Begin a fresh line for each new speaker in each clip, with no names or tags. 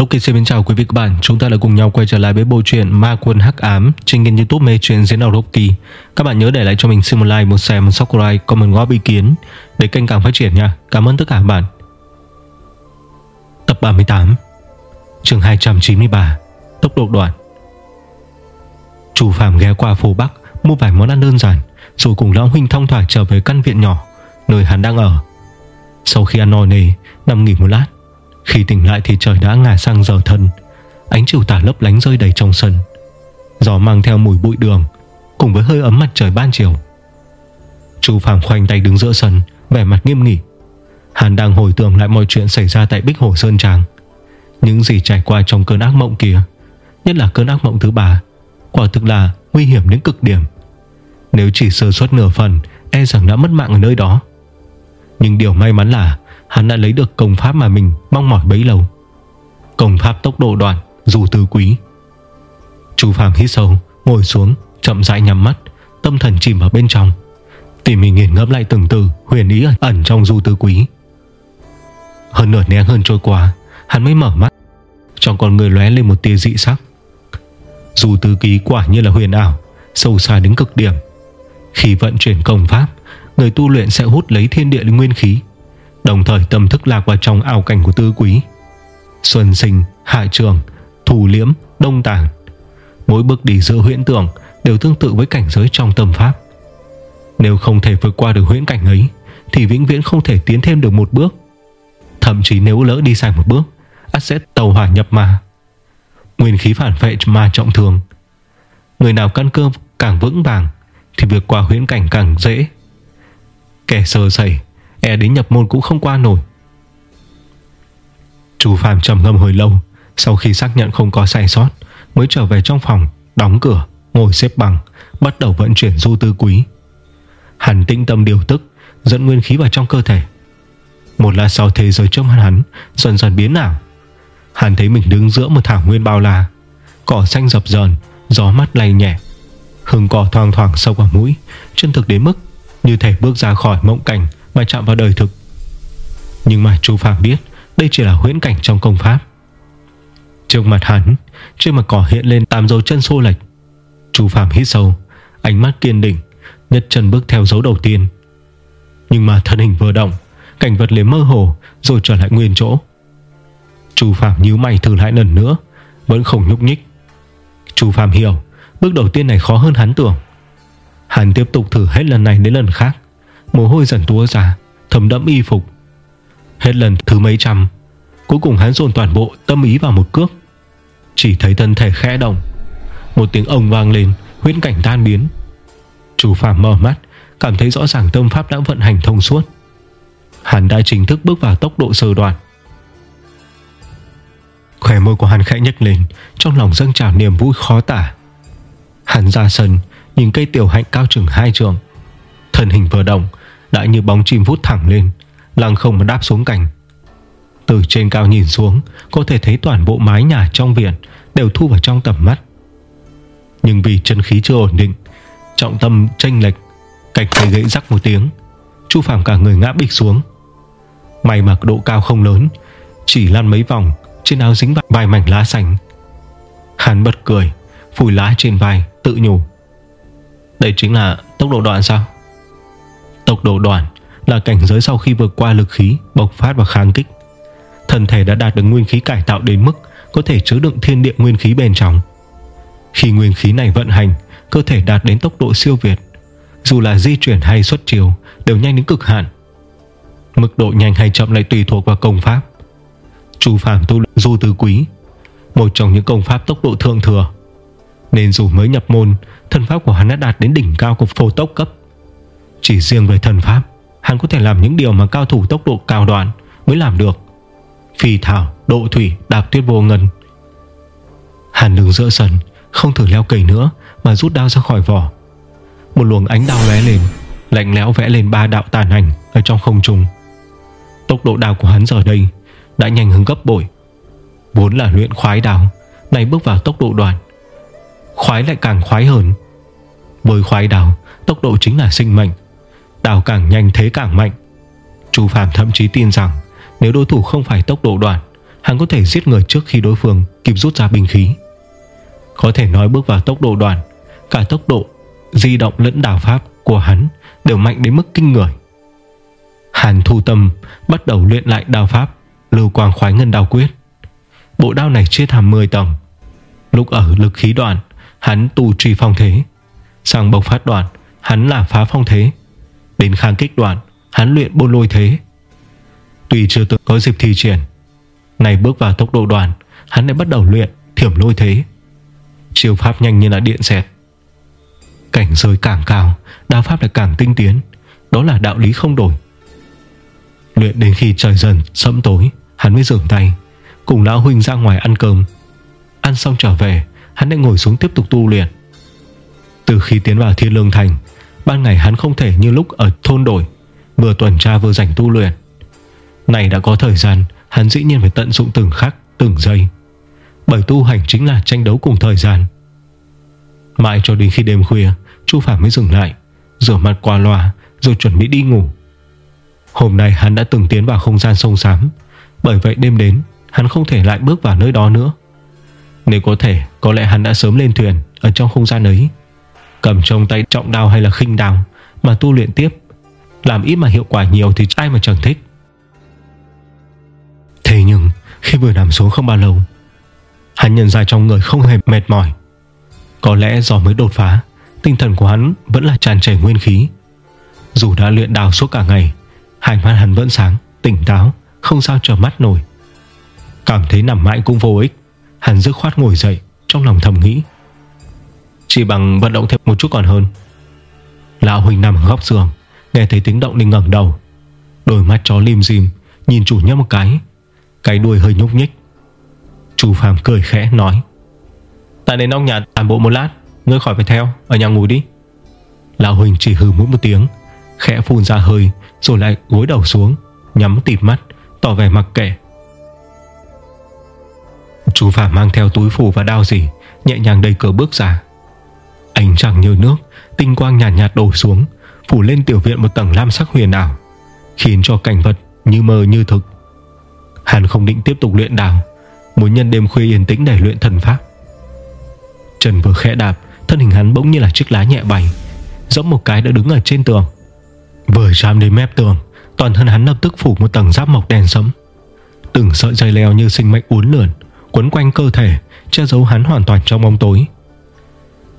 Ok xin mến chào quý vị các bạn. Chúng ta đã cùng nhau quay trở lại với bộ truyện Ma Quân Hắc Ám Trên kênh youtube mê truyện diễn đọc Rocky Các bạn nhớ để lại cho mình xin một like, một share, một subscribe Comment góp ý kiến Để kênh càng phát triển nha. Cảm ơn tất cả các bạn. Tập 38 chương 293 Tốc độ đoạn. Chủ Phạm ghé qua phố Bắc Mua vài món ăn đơn giản Rồi cùng Lão Huynh thông thả trở về căn viện nhỏ Nơi hắn đang ở. Sau khi ăn no nề Nằm nghỉ một lát khi tỉnh lại thì trời đã ngả sang giờ thân Ánh chiều tà lấp lánh rơi đầy trong sân. Gió mang theo mùi bụi đường, Cùng với hơi ấm mặt trời ban chiều. Chú Phạm khoanh tay đứng giữa sân, Vẻ mặt nghiêm nghị. Hàn đang hồi tưởng lại mọi chuyện xảy ra tại Bích Hồ Sơn Tràng. Những gì trải qua trong cơn ác mộng kia, Nhất là cơn ác mộng thứ ba, Quả thực là nguy hiểm đến cực điểm. Nếu chỉ sơ suất nửa phần E rằng đã mất mạng ở nơi đó. Nhưng điều may mắn là Hắn đã lấy được công pháp mà mình mong mỏi bấy lâu. Công pháp tốc độ đoạn, Dù tư quý. Chu Phạm hít sâu, Ngồi xuống, chậm rãi nhắm mắt, Tâm thần chìm vào bên trong. Tỉ mình nghiền ngẫm lại từng từ, Huyền ý ẩn trong du tư quý. Hơn nửa nén hơn trôi qua, Hắn mới mở mắt. Trong con người lóe lên một tia dị sắc. Dù tư ký quả như là huyền ảo, Sâu xa đến cực điểm. Khi vận chuyển công pháp, Người tu luyện sẽ hút lấy thiên địa nguyên khí. Đồng thời tâm thức lạc vào trong ảo cảnh của tư quý. Xuân sinh, hạ trường, thủ liễm, đông tàng Mỗi bước đi giữa huyễn tưởng Đều tương tự với cảnh giới trong tâm pháp. Nếu không thể vượt qua được huyễn cảnh ấy Thì vĩnh viễn không thể tiến thêm được một bước. Thậm chí nếu lỡ đi sai một bước ắt sẽ tàu hỏa nhập ma. Nguyên khí phản vệ ma trọng thương Người nào căn cơ càng vững vàng Thì vượt qua huyễn cảnh càng dễ. Kẻ sơ sẩy E đến nhập môn cũng không qua nổi. Chú Phạm trầm ngâm hồi lâu Sau khi xác nhận không có sai sót Mới trở về trong phòng Đóng cửa, ngồi xếp bằng Bắt đầu vận chuyển du tư quý. Hắn tĩnh tâm điều tức Dẫn nguyên khí vào trong cơ thể. Một lát sau thế giới trước mắt hắn Dần dần biến ảo. Hắn thấy mình đứng giữa một thảo nguyên bao la Cỏ xanh dập dờn Gió mắt lay nhẹ. Hương cỏ thoang thoảng sâu vào mũi Chân thực đến mức Như thể bước ra khỏi mộng cảnh mà chạm vào đời thực. Nhưng mà Chu Phạm biết Đây chỉ là huyễn cảnh trong công pháp. Trước mặt hắn, Trên mặt cỏ hiện lên tám dấu chân xô lệch. Chu Phạm hít sâu, Ánh mắt kiên định, Nhất chân bước theo dấu đầu tiên. Nhưng mà thân hình vừa động, Cảnh vật liền mơ hồ Rồi trở lại nguyên chỗ. Chu Phạm nhíu mày thử lại lần nữa, Vẫn không nhúc nhích. Chu Phạm hiểu, Bước đầu tiên này khó hơn hắn tưởng. Hắn tiếp tục thử hết lần này đến lần khác. Mồ hôi dần túa ra, Thấm đẫm y phục. Hết lần thứ mấy trăm Cuối cùng hắn dồn toàn bộ tâm ý vào một cước. Chỉ thấy thân thể khẽ động, Một tiếng ông vang lên, Huyễn cảnh tan biến. Chủ phạm mở mắt, Cảm thấy rõ ràng tâm pháp đã vận hành thông suốt. Hắn đã chính thức bước vào tốc độ sơ đoạn. Khỏe môi của hắn khẽ nhếch lên, Trong lòng dâng trào niềm vui khó tả. Hắn ra sân, Nhìn cây tiểu hạnh cao chừng hai trường Thân hình vừa động đã như bóng chim vút thẳng lên, Lăng không mà đáp xuống cành. Từ trên cao nhìn xuống, Có thể thấy toàn bộ mái nhà trong viện Đều thu vào trong tầm mắt. Nhưng vì chân khí chưa ổn định, Trọng tâm tranh lệch Cạch cây gãy rắc một tiếng, Chu Phạm cả người ngã bịch xuống. May mặc độ cao không lớn, Chỉ lăn mấy vòng Trên áo dính vài mảnh lá xanh Hắn bật cười, Phủi lá trên vai, tự nhủ. Đây chính là tốc độ đoạn sao? Tốc độ đoàn là cảnh giới sau khi vượt qua lực khí bộc phát và kháng kích. Thân thể đã đạt được nguyên khí cải tạo đến mức có thể chứa đựng thiên địa nguyên khí bên trong. Khi nguyên khí này vận hành, cơ thể đạt đến tốc độ siêu việt. Dù là di chuyển hay xuất chiều đều nhanh đến cực hạn. Mức độ nhanh hay chậm lại tùy thuộc vào công pháp. Chu Phàm tu du tứ quý, một trong những công pháp tốc độ thượng thừa. Nên dù mới nhập môn, thân pháp của hắn đã đạt đến đỉnh cao của phổ tốc cấp. Chỉ riêng về thần pháp Hắn có thể làm những điều mà cao thủ tốc độ cao đoạn Mới làm được. Phi thảo, độ thủy, đạp tuyết vô ngân. Hắn đứng giữa sân Không thử leo cầy nữa Mà rút đao ra khỏi vỏ. Một luồng ánh đao lóe lên Lạnh lẽo vẽ lên ba đạo tàn ảnh Ở trong không trung. Tốc độ đao của hắn giờ đây Đã nhanh hơn gấp bội. Vốn là luyện khoái đao Này bước vào tốc độ đoạn. Khoái lại càng khoái hơn. Với khoái đao Tốc độ chính là sinh mệnh. Đào càng nhanh thế càng mạnh. Chu Phạm thậm chí tin rằng Nếu đối thủ không phải tốc độ đoạn Hắn có thể giết người trước khi đối phương Kịp rút ra binh khí. Có thể nói bước vào tốc độ đoạn Cả tốc độ, di động lẫn đào pháp của hắn Đều mạnh đến mức kinh người. Hàn thu tâm Bắt đầu luyện lại đào pháp Lưu quang khoái ngân đào quyết. Bộ đao này chia thành 10 tầng. Lúc ở lực khí đoạn Hắn tu trì phong thế. Sang bộc phát đoạn Hắn là phá phong thế. Đến kháng kích đoạn Hắn luyện bôn lôi thế. Tuy chưa từng có dịp thi triển Này bước vào tốc độ đoàn, Hắn lại bắt đầu luyện thiểm lôi thế. Chiêu pháp nhanh như là điện xẹt. Cảnh giới càng cao, Đao pháp lại càng tinh tiến, Đó là đạo lý không đổi. Luyện đến khi trời dần, sẫm tối, Hắn mới dừng tay, Cùng lão huynh ra ngoài ăn cơm. Ăn xong trở về, Hắn lại ngồi xuống tiếp tục tu luyện. Từ khi tiến vào thiên lương thành Ban ngày hắn không thể như lúc ở thôn đổi, Vừa tuần tra vừa dành tu luyện. Này đã có thời gian, Hắn dĩ nhiên phải tận dụng từng khắc, Từng giây. Bởi tu hành chính là tranh đấu cùng thời gian. Mãi cho đến khi đêm khuya, Chu Phạm mới dừng lại, Rửa mặt qua loa, rồi chuẩn bị đi ngủ. Hôm nay hắn đã từng tiến vào không gian sông xám, Bởi vậy đêm đến, Hắn không thể lại bước vào nơi đó nữa. Nếu có thể, Có lẽ hắn đã sớm lên thuyền Ở trong không gian ấy. Cầm trong tay trọng đao hay là khinh đao Mà tu luyện tiếp. Làm ít mà hiệu quả nhiều thì ai mà chẳng thích. Thế nhưng Khi vừa nằm xuống không bao lâu Hắn nhận ra trong người không hề mệt mỏi. Có lẽ do mới đột phá Tinh thần của hắn vẫn là tràn chảy nguyên khí. Dù đã luyện đào suốt cả ngày Hai mắt hắn vẫn sáng, tỉnh táo Không sao trở mắt nổi. Cảm thấy nằm mãi cũng vô ích Hắn dứt khoát ngồi dậy Trong lòng thầm nghĩ. Chỉ bằng vận động thêm một chút còn hơn. Lão Huỳnh nằm ở góc giường, Nghe thấy tiếng động nên ngẩng đầu. Đôi mắt chó lim dim, Nhìn chủ nhân một cái. Cái đuôi hơi nhúc nhích. Chú Phạm cười khẽ, nói Tại đến ông nhà tàn bộ một lát, Ngươi khỏi phải theo, Ở nhà ngủ đi. Lão Huỳnh chỉ hừ mũi một tiếng, Khẽ phun ra hơi, Rồi lại gối đầu xuống, Nhắm tịt mắt, Tỏ vẻ mặc kệ. Chú Phạm mang theo túi phủ và đao gì, Nhẹ nhàng đầy cửa bước ra. Ánh trăng như nước, Tinh quang nhạt nhạt đổ xuống, Phủ lên tiểu viện một tầng lam sắc huyền ảo, Khiến cho cảnh vật như mơ như thực. Hắn không định tiếp tục luyện đào Muốn nhân đêm khuya yên tĩnh để luyện thần pháp. Trần vừa khẽ đạp, Thân hình hắn bỗng như là chiếc lá nhẹ bay Giống một cái đã đứng ở trên tường. Vừa chạm đến mép tường, Toàn thân hắn lập tức phủ một tầng giáp mộc đen sẫm. Từng sợi dây leo như sinh mệnh uốn lượn, Quấn quanh cơ thể, Che giấu hắn hoàn toàn trong bóng tối.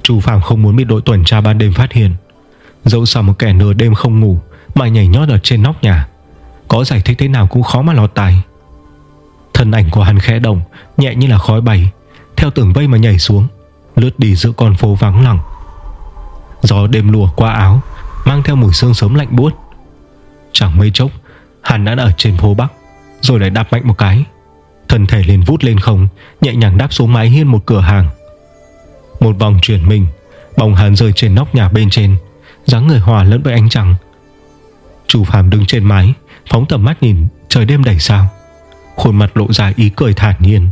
Chu Phạm không muốn bị đội tuần tra ban đêm phát hiện. Dẫu sao một kẻ nửa đêm không ngủ Mà nhảy nhót ở trên nóc nhà, Có giải thích thế nào cũng khó mà lọt tài. Thân ảnh của hắn khẽ động, Nhẹ như là khói bay Theo tường vây mà nhảy xuống, Lướt đi giữa con phố vắng lặng. Gió đêm lùa qua áo, Mang theo mùi sương sớm lạnh buốt. Chẳng mấy chốc, Hắn đã ở trên phố Bắc, Rồi lại đạp mạnh một cái. Thân thể liền vút lên không, Nhẹ nhàng đáp xuống mái hiên một cửa hàng. Một vòng chuyển mình, Bóng hắn rơi trên nóc nhà bên trên. Dáng người hòa lẫn với ánh trăng. Chủ phàm đứng trên mái, Phóng tầm mắt nhìn trời đêm đầy sao. Khuôn mặt lộ ra ý cười thản nhiên.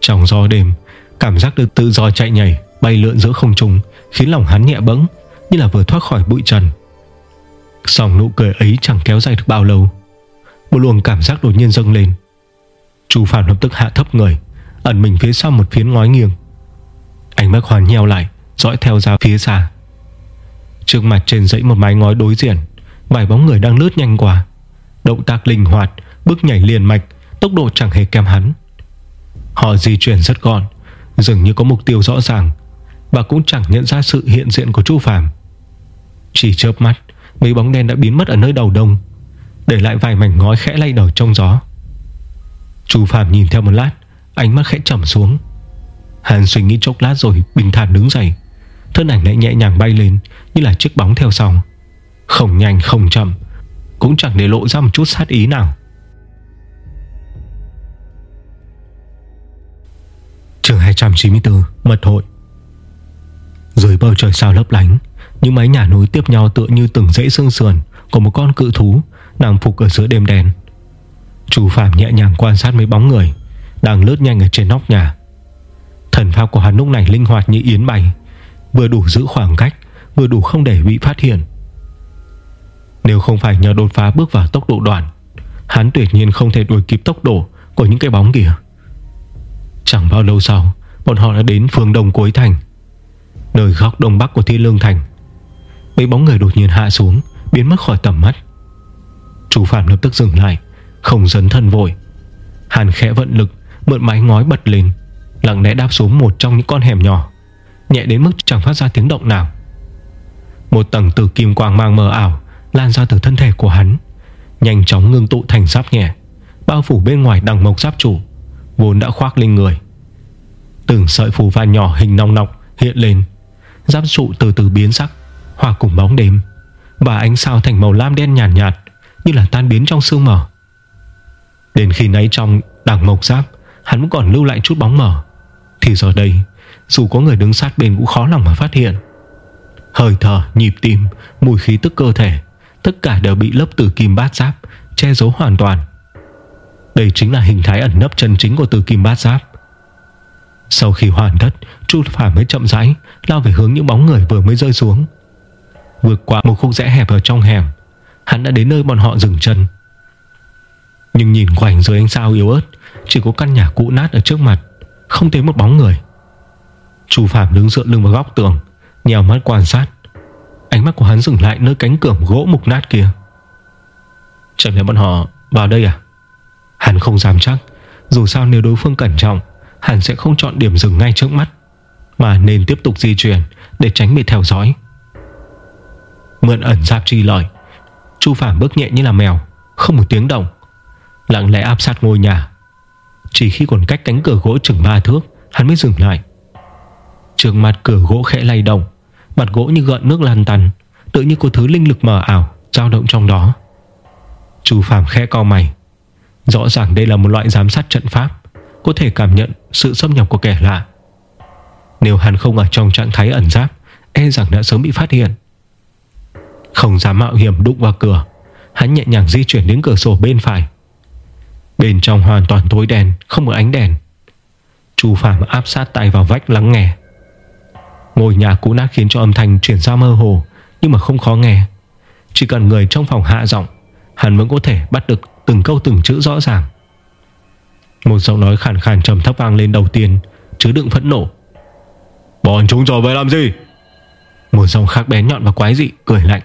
Trong gió đêm, Cảm giác được tự do chạy nhảy, Bay lượn giữa không trung, Khiến lòng hắn nhẹ bẫng, Như là vừa thoát khỏi bụi trần. Sòng nụ cười ấy chẳng kéo dài được bao lâu. Một luồng cảm giác đột nhiên dâng lên. Chu Phạm lập tức hạ thấp người, Ẩn mình phía sau một phiến ngói nghiêng. Ánh mắt hoàn nheo lại, Dõi theo ra phía xa. Trước mặt trên dãy một mái ngói đối diện, Vài bóng người đang lướt nhanh qua. Động tác linh hoạt, Bước nhảy liền mạch, Tốc độ chẳng hề kém hắn. Họ di chuyển rất gọn, Dường như có mục tiêu rõ ràng, Và cũng chẳng nhận ra sự hiện diện của Chu Phạm Chỉ chớp mắt, Mấy bóng đen đã biến mất ở nơi đầu đông, Để lại vài mảnh ngói khẽ lay đầu trong gió. Chu Phạm nhìn theo một lát, Ánh mắt khẽ trầm xuống. Hắn suy nghĩ chốc lát rồi bình thản đứng dậy. Thân ảnh lại nhẹ nhàng bay lên, Như là chiếc bóng theo sau Không nhanh, không chậm, Cũng chẳng để lộ ra một chút sát ý nào. Trường 294 Mật hội. Dưới bầu trời sao lấp lánh, Những mái nhà núi tiếp nhau tựa như từng dãy xương sườn Của một con cự thú Nằm phục ở giữa đêm đèn Chú Phạm nhẹ nhàng quan sát mấy bóng người Đang lướt nhanh ở trên nóc nhà. Thần pháp của hắn lúc này linh hoạt như yến bay Vừa đủ giữ khoảng cách, Vừa đủ không để bị phát hiện. Nếu không phải nhờ đột phá bước vào tốc độ đoạn, Hắn tuyệt nhiên không thể đuổi kịp tốc độ Của những cái bóng kia. Chẳng bao lâu sau, Bọn họ đã đến phương đông cuối thành, Nơi góc đông bắc của Thiên Lương Thành. Mấy bóng người đột nhiên hạ xuống, Biến mất khỏi tầm mắt. Chú Phạm lập tức dừng lại, Không dấn thân vội. Hàn khẽ vận lực, Mượn mái ngói bật lên Lặng lẽ đáp xuống một trong những con hẻm nhỏ Nhẹ đến mức chẳng phát ra tiếng động nào. Một tầng tử kim quang mang mờ ảo Lan ra từ thân thể của hắn Nhanh chóng ngưng tụ thành giáp nhẹ Bao phủ bên ngoài đằng mộc giáp chủ Vốn đã khoác lên người. Từng sợi phù văn nhỏ hình nong nọc hiện lên Giáp trụ từ từ biến sắc Hòa cùng bóng đêm Và ánh sao thành màu lam đen nhàn nhạt, nhạt Như là tan biến trong sương mờ. Đến khi nãy trong đằng mộc giáp Hắn vẫn còn lưu lại chút bóng mờ. Thì giờ đây Dù có người đứng sát bên cũng khó lòng mà phát hiện. Hơi thở, nhịp tim Mùi khí tức cơ thể Tất cả đều bị lớp tử kim bát giáp Che giấu hoàn toàn. Đây chính là hình thái ẩn nấp chân chính của tử kim bát giáp. Sau khi hoàn tất Chu Phạm mới chậm rãi Lao về hướng những bóng người vừa mới rơi xuống. Vượt qua một khúc rẽ hẹp ở trong hẻm Hắn đã đến nơi bọn họ dừng chân. Nhưng nhìn quanh dưới ánh sao yếu ớt Chỉ có căn nhà cũ nát ở trước mặt. Không thấy một bóng người. Chu Phạm đứng dựa lưng vào góc tường Nhèo mắt quan sát. Ánh mắt của hắn dừng lại nơi cánh cửa gỗ mục nát kia. Chẳng lẽ bọn họ vào đây à? Hắn không dám chắc. Dù sao nếu đối phương cẩn trọng Hắn sẽ không chọn điểm dừng ngay trước mắt Mà nên tiếp tục di chuyển Để tránh bị theo dõi. Mượn ẩn giáp chi lợi, Chu Phạm bước nhẹ như là mèo Không một tiếng động Lặng lẽ áp sát ngôi nhà. Chỉ khi còn cách cánh cửa gỗ chừng ba thước, Hắn mới dừng lại. Trường mặt cửa gỗ khẽ lay động, Mặt gỗ như gợn nước lan tăn Tự như có thứ linh lực mờ ảo, dao động trong đó. Chú Phạm khẽ co mày. Rõ ràng đây là một loại giám sát trận pháp, Có thể cảm nhận sự xâm nhập của kẻ lạ. Nếu hắn không ở trong trạng thái ẩn giáp E rằng đã sớm bị phát hiện. Không dám mạo hiểm đụng vào cửa, Hắn nhẹ nhàng di chuyển đến cửa sổ bên phải. Bên trong hoàn toàn tối đen Không có ánh đèn. Chu Phạm áp sát tay vào vách lắng nghe. Ngôi nhà cũ nát khiến cho âm thanh chuyển ra mơ hồ Nhưng mà không khó nghe. Chỉ cần người trong phòng hạ giọng Hắn vẫn có thể bắt được từng câu từng chữ rõ ràng. Một giọng nói khàn khàn trầm thấp vang lên đầu tiên Chứa đựng phẫn nộ. Bọn chúng trò về làm gì? Một giọng khác bén nhọn và quái dị Cười lạnh.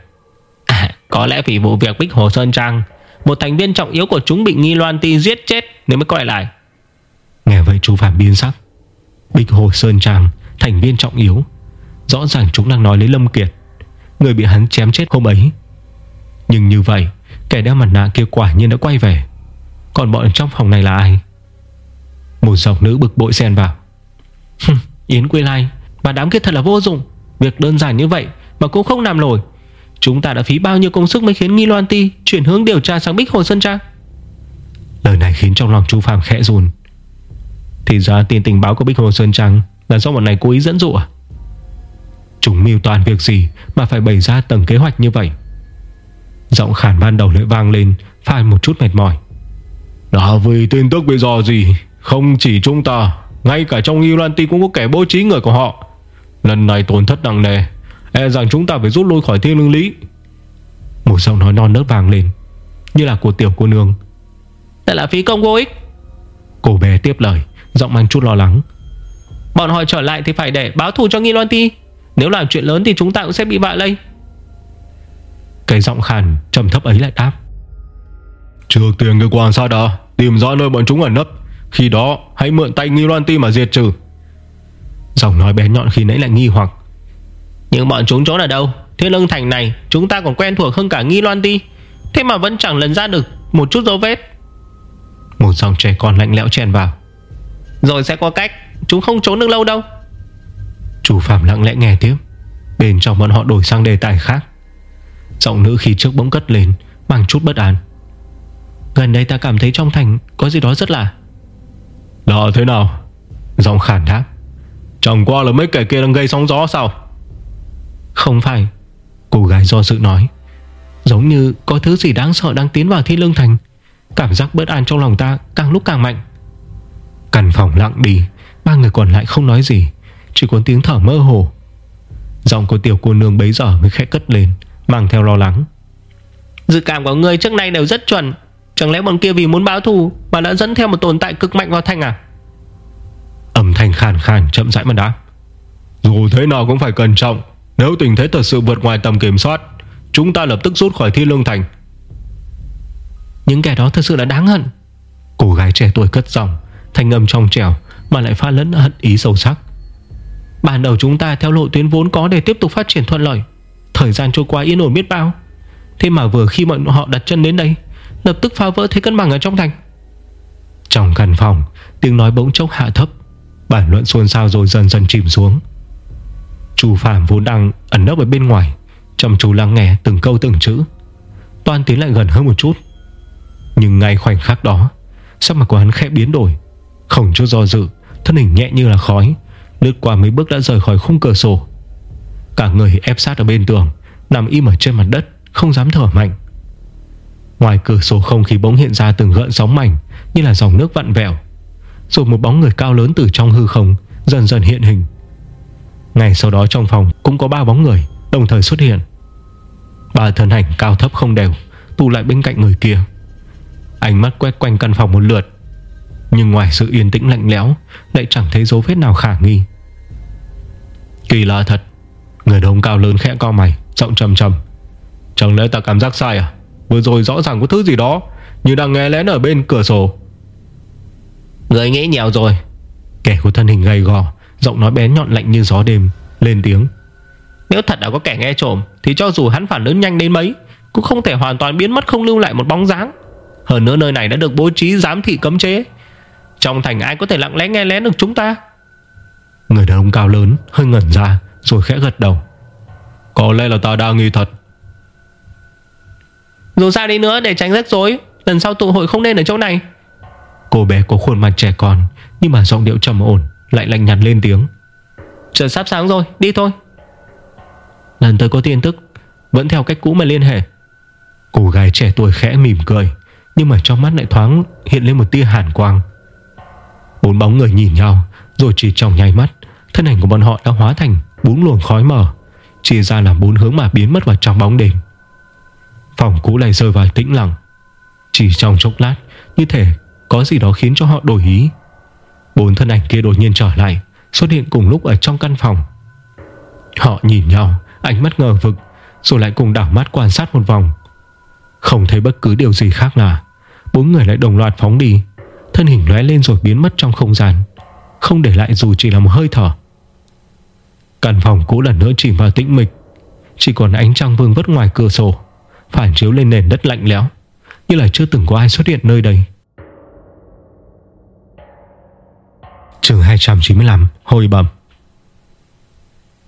À, Có lẽ vì vụ việc Bích Hồ Sơn Trang một thành viên trọng yếu của chúng bị nghi loan ti giết chết nếu mới quay lại. Nghe vậy chú Phạm biến sắc. Bích Hồ Sơn Trang, Thành viên trọng yếu. Rõ ràng chúng đang nói lấy Lâm Kiệt. Người bị hắn chém chết hôm ấy. Nhưng như vậy, Kẻ đeo mặt nạ kia quả nhiên đã quay về. Còn bọn trong phòng này là ai? Một giọng nữ bực bội xen vào. Yến Quy Lai, Bà đám kia thật là vô dụng. Việc đơn giản như vậy mà cũng không làm nổi. Chúng ta đã phí bao nhiêu công sức mới khiến Nghi Loan Ti Chuyển hướng điều tra sang Bích Hồ Sơn Trang? Lời này khiến trong lòng chú Phạm khẽ run. Thì ra tin tình báo của Bích Hồ Sơn Trang Là do bọn này cố ý dẫn dụ à? Chúng mưu toàn việc gì Mà phải bày ra tầng kế hoạch như vậy? Giọng khản ban đầu lại vang lên Phải một chút mệt mỏi. Là vì tin tức bị dò gì? Không chỉ chúng ta, Ngay cả trong Nghi Loan Ti cũng có kẻ bố trí người của họ. Lần này tổn thất nặng nề E rằng chúng ta phải rút lui khỏi thiên lương lý. Một giọng nói non nớt vang lên Như là của tiểu cô nương. Đây là phí công vô ích. Cô bé tiếp lời Giọng mang chút lo lắng. Bọn họ trở lại thì phải để báo thù cho Nghi Loan Ti. Nếu làm chuyện lớn thì chúng ta cũng sẽ bị vạ lây. Cái giọng khàn trầm thấp ấy lại đáp. Trước tiên cái quan sát đã Tìm rõ nơi bọn chúng ẩn nấp. Khi đó hãy mượn tay Nghi Loan Ti mà diệt trừ. Giọng nói bé nhọn khi nãy lại nghi hoặc nhưng bọn chúng trốn ở đâu? Thiên lương thành này, chúng ta còn quen thuộc hơn cả Nghi Loan Ti Thế mà vẫn chẳng lần ra được Một chút dấu vết. Một dòng trẻ con lạnh lẽo chèn vào. Rồi sẽ có cách, Chúng không trốn được lâu đâu. Chủ Phạm lặng lẽ nghe tiếp Bên trong bọn họ đổi sang đề tài khác. Giọng nữ khi trước bỗng cất lên bằng chút bất an. Gần đây ta cảm thấy trong thành Có gì đó rất lạ. Đó thế nào? Giọng khản đáp. Chẳng qua là mấy kẻ kia đang gây sóng gió sao? Không phải Cô gái do sự nói. Giống như có thứ gì đáng sợ đang tiến vào thi lương thành Cảm giác bất an trong lòng ta Càng lúc càng mạnh. Căn phòng lặng đi Ba người còn lại không nói gì Chỉ có tiếng thở mơ hồ. Giọng của tiểu cô nương bấy giờ mới khẽ cất lên Mang theo lo lắng. Dự cảm của người trước nay đều rất chuẩn.
Chẳng lẽ bọn kia vì muốn báo thù Mà đã dẫn theo một tồn tại cực mạnh vào thành à?
Âm thanh khàn khàn chậm rãi mà đáp. Dù thế nào cũng phải cẩn trọng Nếu tình thế thật sự vượt ngoài tầm kiểm soát Chúng ta lập tức rút khỏi thi lương thành.
Những kẻ đó thật sự là đáng hận.
Cô gái trẻ tuổi cất giọng Thanh âm trong trẻo Mà lại pha lẫn hận ý sâu sắc.
Ban đầu chúng ta theo lộ tuyến vốn có để tiếp tục phát triển thuận lợi. Thời gian trôi qua yên ổn biết bao. Thế mà vừa khi bọn họ đặt chân đến đây Lập tức phá vỡ thế cân bằng ở trong thành.
Trong căn phòng Tiếng nói bỗng chốc hạ thấp. Bản luận xôn xao rồi dần dần chìm xuống Chú Phạm vốn đang ẩn nấp ở bên ngoài, Chăm chú lắng nghe từng câu từng chữ. Toan tiến lại gần hơn một chút. Nhưng ngay khoảnh khắc đó, Sắc mặt của hắn khẽ biến đổi, Không chút do dự, Thân hình nhẹ như là khói, Lướt qua mấy bước đã rời khỏi khung cửa sổ. Cả người ép sát ở bên tường, Nằm im ở trên mặt đất, Không dám thở mạnh. Ngoài cửa sổ không khí bỗng hiện ra từng gợn sóng mảnh, Như là dòng nước vặn vẹo. Rồi một bóng người cao lớn từ trong hư không Dần dần hiện hình. Ngày sau đó trong phòng cũng có ba bóng người Đồng thời xuất hiện. Ba thân ảnh cao thấp không đều Tụ lại bên cạnh người kia. Ánh mắt quét quanh căn phòng một lượt Nhưng ngoài sự yên tĩnh lạnh lẽo Lại chẳng thấy dấu vết nào khả nghi. Kỳ lạ thật Người đàn ông cao lớn khẽ co mày Giọng trầm trầm. Chẳng lẽ ta cảm giác sai à? Vừa rồi rõ ràng có thứ gì đó Nhưng đang nghe lén ở bên cửa sổ.
Người nghĩ nhiều rồi.
Kẻ của thân hình gầy gò Giọng nói bén nhọn lạnh như gió đêm Lên tiếng.
Nếu thật đã có kẻ nghe trộm Thì cho dù hắn phản ứng nhanh đến mấy Cũng không thể hoàn toàn biến mất không lưu lại một bóng dáng. Hơn nữa nơi này đã được bố trí giám thị cấm chế. Trong thành ai có thể lặng lẽ nghe lén được chúng ta?
Người đàn ông cao lớn hơi ngẩn ra Rồi khẽ gật đầu. Có lẽ là ta đang nghi thật.
Dù sao đi nữa để tránh rắc rối Lần sau tụ hội không nên ở chỗ này.
Cô bé có khuôn mặt trẻ con Nhưng mà giọng điệu trầm ổn Lại lạnh nhạt lên tiếng.
Trời sắp sáng rồi đi thôi.
Lần tới có tin tức Vẫn theo cách cũ mà liên hệ. Cô gái trẻ tuổi khẽ mỉm cười Nhưng mà trong mắt lại thoáng hiện lên một tia hàn quang. Bốn bóng người nhìn nhau Rồi chỉ trong nháy mắt Thân ảnh của bọn họ đã hóa thành bốn luồng khói mờ Chia ra làm bốn hướng mà biến mất vào trong bóng đêm. Phòng cũ lại rơi vào tĩnh lặng. Chỉ trong chốc lát Như thể có gì đó khiến cho họ đổi ý Bốn thân ảnh kia đột nhiên trở lại, Xuất hiện cùng lúc ở trong căn phòng. Họ nhìn nhau, Ánh mắt ngờ vực, Rồi lại cùng đảo mắt quan sát một vòng. Không thấy bất cứ điều gì khác nào Bốn người lại đồng loạt phóng đi. Thân hình lóe lên rồi biến mất trong không gian, Không để lại dù chỉ là một hơi thở. Căn phòng cũ lần nữa chìm vào tĩnh mịch, Chỉ còn ánh trăng vương vất ngoài cửa sổ, Phản chiếu lên nền đất lạnh lẽo, Như là chưa từng có ai xuất hiện nơi đây. Trường 295 Hồi bầm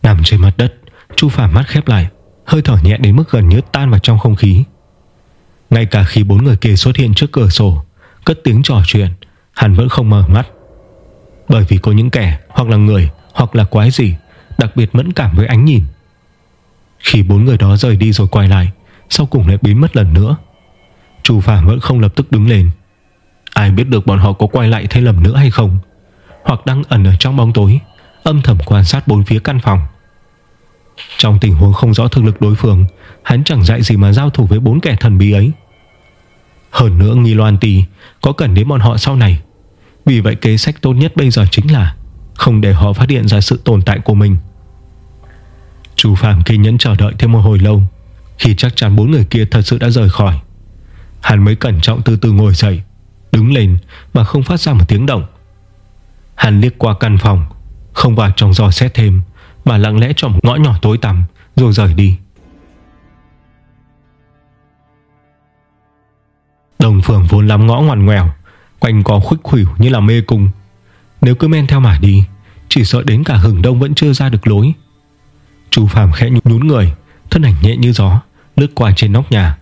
Nằm trên mặt đất, Chu Phạm mắt khép lại, Hơi thở nhẹ đến mức gần như tan vào trong không khí. Ngay cả khi bốn người kia xuất hiện trước cửa sổ, Cất tiếng trò chuyện, Hắn vẫn không mở mắt. Bởi vì có những kẻ, hoặc là người, Hoặc là quái gì, Đặc biệt mẫn cảm với ánh nhìn. Khi bốn người đó rời đi rồi quay lại, Sau cùng lại biến mất lần nữa. Chu Phạm vẫn không lập tức đứng lên. Ai biết được bọn họ có quay lại thêm lầm nữa hay không? Hoặc đang ẩn ở trong bóng tối, Âm thầm quan sát bốn phía căn phòng. Trong tình huống không rõ thực lực đối phương, Hắn chẳng dạy gì mà giao thủ với bốn kẻ thần bí ấy. Hơn nữa nghi loan tì Có cần đến bọn họ sau này. Vì vậy kế sách tốt nhất bây giờ chính là Không để họ phát hiện ra sự tồn tại của mình. Chú Phạm kiên nhẫn chờ đợi thêm một hồi lâu, Khi chắc chắn bốn người kia thật sự đã rời khỏi, Hắn mới cẩn trọng từ từ ngồi dậy, Đứng lên mà không phát ra một tiếng động. Hắn liếc qua căn phòng, Không vào trong giò xét thêm, Mà lặng lẽ trong ngõ nhỏ tối tăm, Rồi rời đi. Đồng phường vốn lắm ngõ ngoằn ngoèo, Quanh có khuếch khủyểu như là mê cung. Nếu cứ men theo mà đi, Chỉ sợ đến cả hừng đông vẫn chưa ra được lối. Chú Phạm khẽ nhún người, Thân ảnh nhẹ như gió, Lướt qua trên nóc nhà.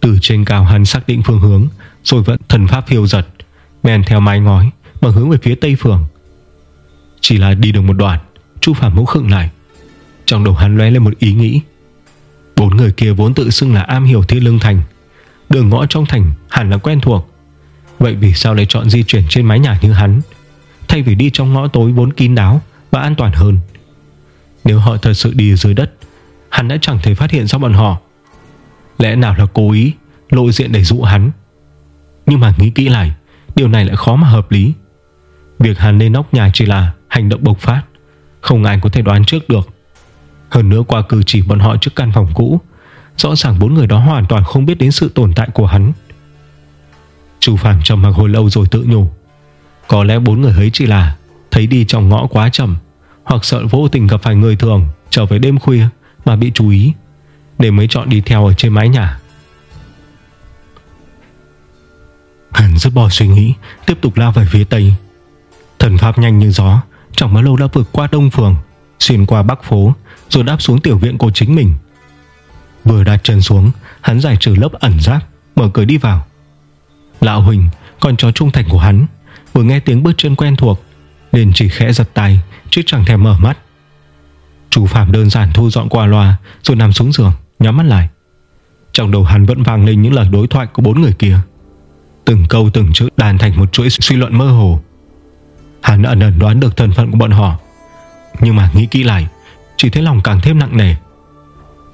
Từ trên cao hắn xác định phương hướng, Rồi vẫn thần pháp phiêu giật, Men theo mái ngói mà hướng về phía tây phường. Chỉ là đi được một đoạn, Chu Phạm mẫu khựng lại. Trong đầu hắn lóe lên một ý nghĩ. Bốn người kia vốn tự xưng là am hiểu thiên lương thành, Đường ngõ trong thành hẳn là quen thuộc. Vậy vì sao lại chọn di chuyển trên mái nhà như hắn? Thay vì đi trong ngõ tối vốn kín đáo Và an toàn hơn. Nếu họ thật sự đi dưới đất, Hắn đã chẳng thể phát hiện ra bọn họ. Lẽ nào là cố ý, Lộ diện để dụ hắn? Nhưng mà nghĩ kỹ lại, Điều này lại khó mà hợp lý. Việc hắn lên nóc nhà chỉ là hành động bộc phát, Không ai có thể đoán trước được. Hơn nữa qua cử chỉ bọn họ trước căn phòng cũ, Rõ ràng bốn người đó hoàn toàn không biết đến sự tồn tại của hắn. Chu Phạm trầm mặc hồi lâu rồi tự nhủ, Có lẽ bốn người ấy chỉ là Thấy đi trong ngõ quá chậm, Hoặc sợ vô tình gặp phải người thường Trở về đêm khuya mà bị chú ý, Để mới chọn đi theo ở trên mái nhà. Hắn dứt bỏ suy nghĩ, Tiếp tục lao về phía tây. Thần pháp nhanh như gió Chẳng mấy lâu đã vượt qua đông phường Xuyên qua bắc phố Rồi đáp xuống tiểu viện của chính mình. Vừa đặt chân xuống Hắn giải trừ lớp ẩn giáp, Mở cửa đi vào. Lão Huỳnh Con chó trung thành của hắn Vừa nghe tiếng bước chân quen thuộc liền chỉ khẽ giật tay Chứ chẳng thèm mở mắt. Chủ Phạm đơn giản thu dọn qua loa Rồi nằm xuống giường Nhắm mắt lại. Trong đầu hắn vẫn vang lên những lời đối thoại của bốn người kia. Từng câu từng chữ đàn thành một chuỗi suy luận mơ hồ. Hắn ẩn ẩn đoán được thân phận của bọn họ. Nhưng mà nghĩ kỹ lại, Chỉ thấy lòng càng thêm nặng nề.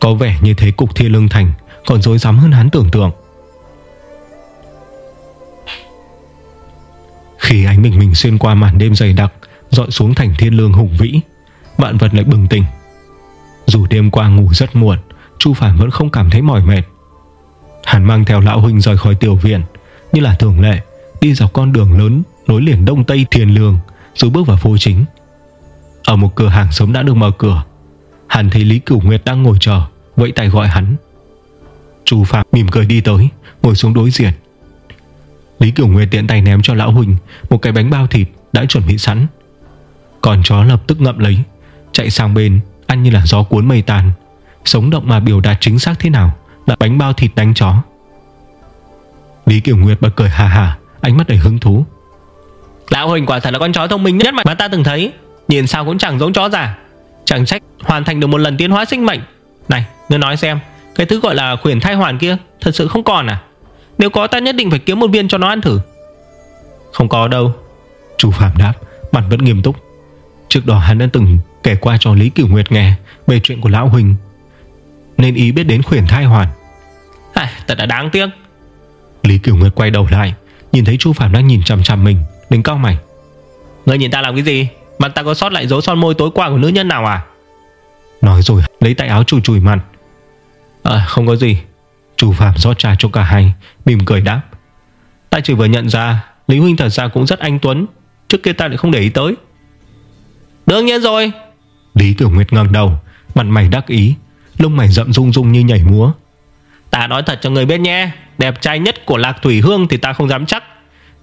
Có vẻ như thế cục thiên lương thành Còn dối rắm hơn hắn tưởng tượng. Khi ánh bình mình xuyên qua màn đêm dày đặc, Dọi xuống thành thiên lương hùng vĩ, Vạn vật lại bừng tỉnh. Dù đêm qua ngủ rất muộn, Chu Phản vẫn không cảm thấy mỏi mệt. Hắn mang theo lão huynh rời khỏi tiểu viện, Như là thường lệ, Đi dọc con đường lớn nối liền đông tây thiền lương, Rồi bước vào phố chính. Ở một cửa hàng sớm đã được mở cửa Hắn thấy Lý Cửu Nguyệt đang ngồi chờ Vẫy tay gọi hắn. Chu Phạm mỉm cười đi tới, Ngồi xuống đối diện. Lý Cửu Nguyệt tiện tay ném cho lão huynh Một cái bánh bao thịt đã chuẩn bị sẵn. Còn chó lập tức ngậm lấy, Chạy sang bên, Ăn như là gió cuốn mây tàn Sống động mà biểu đạt chính xác thế nào, Là bánh bao thịt đánh chó. Lý Kiều Nguyệt bật cười hà hà, Ánh mắt đầy hứng thú.
Lão Huỳnh quả thật là con chó thông minh nhất mà ta từng thấy. Nhìn sao cũng chẳng giống chó già. Chẳng trách hoàn thành được một lần tiến hóa sinh mệnh. Này ngươi nói xem Cái thứ gọi là khuyển thai hoàn kia Thật sự không còn à? Nếu có ta nhất định phải kiếm một viên cho nó ăn thử. Không có đâu.
Chủ Phạm đáp Mặt vẫn nghiêm túc. Trước đó hắn đã từng kể qua cho Lý Cửu Nguyệt nghe Về chuyện của Lão Huỳnh. Nên ý biết đến khuyển thai hoàn.
À, Thật là đáng tiếc.
Lý Cửu Nguyệt quay đầu lại Nhìn thấy Chu Phạm đang nhìn chằm chằm mình Đến cao mày.
Ngươi nhìn ta làm cái gì? Mặt ta có sót lại dấu son môi tối qua của nữ nhân nào à?
Nói rồi lấy tay áo chùi chùi mặt.
À không có gì.
Chu Phạm rót trà cho cả hai Mỉm cười đáp.
Ta chỉ vừa nhận ra Lý Huynh thật ra cũng rất anh Tuấn. Trước kia ta lại không để ý tới. Đương nhiên rồi.
Lý Tiểu Nguyệt ngẩng đầu Mặt mày đắc ý Lông mày rậm rung rung như nhảy múa.
Ta nói thật cho người biết nhé Đẹp trai nhất của Lạc Thủy Hương thì ta không dám chắc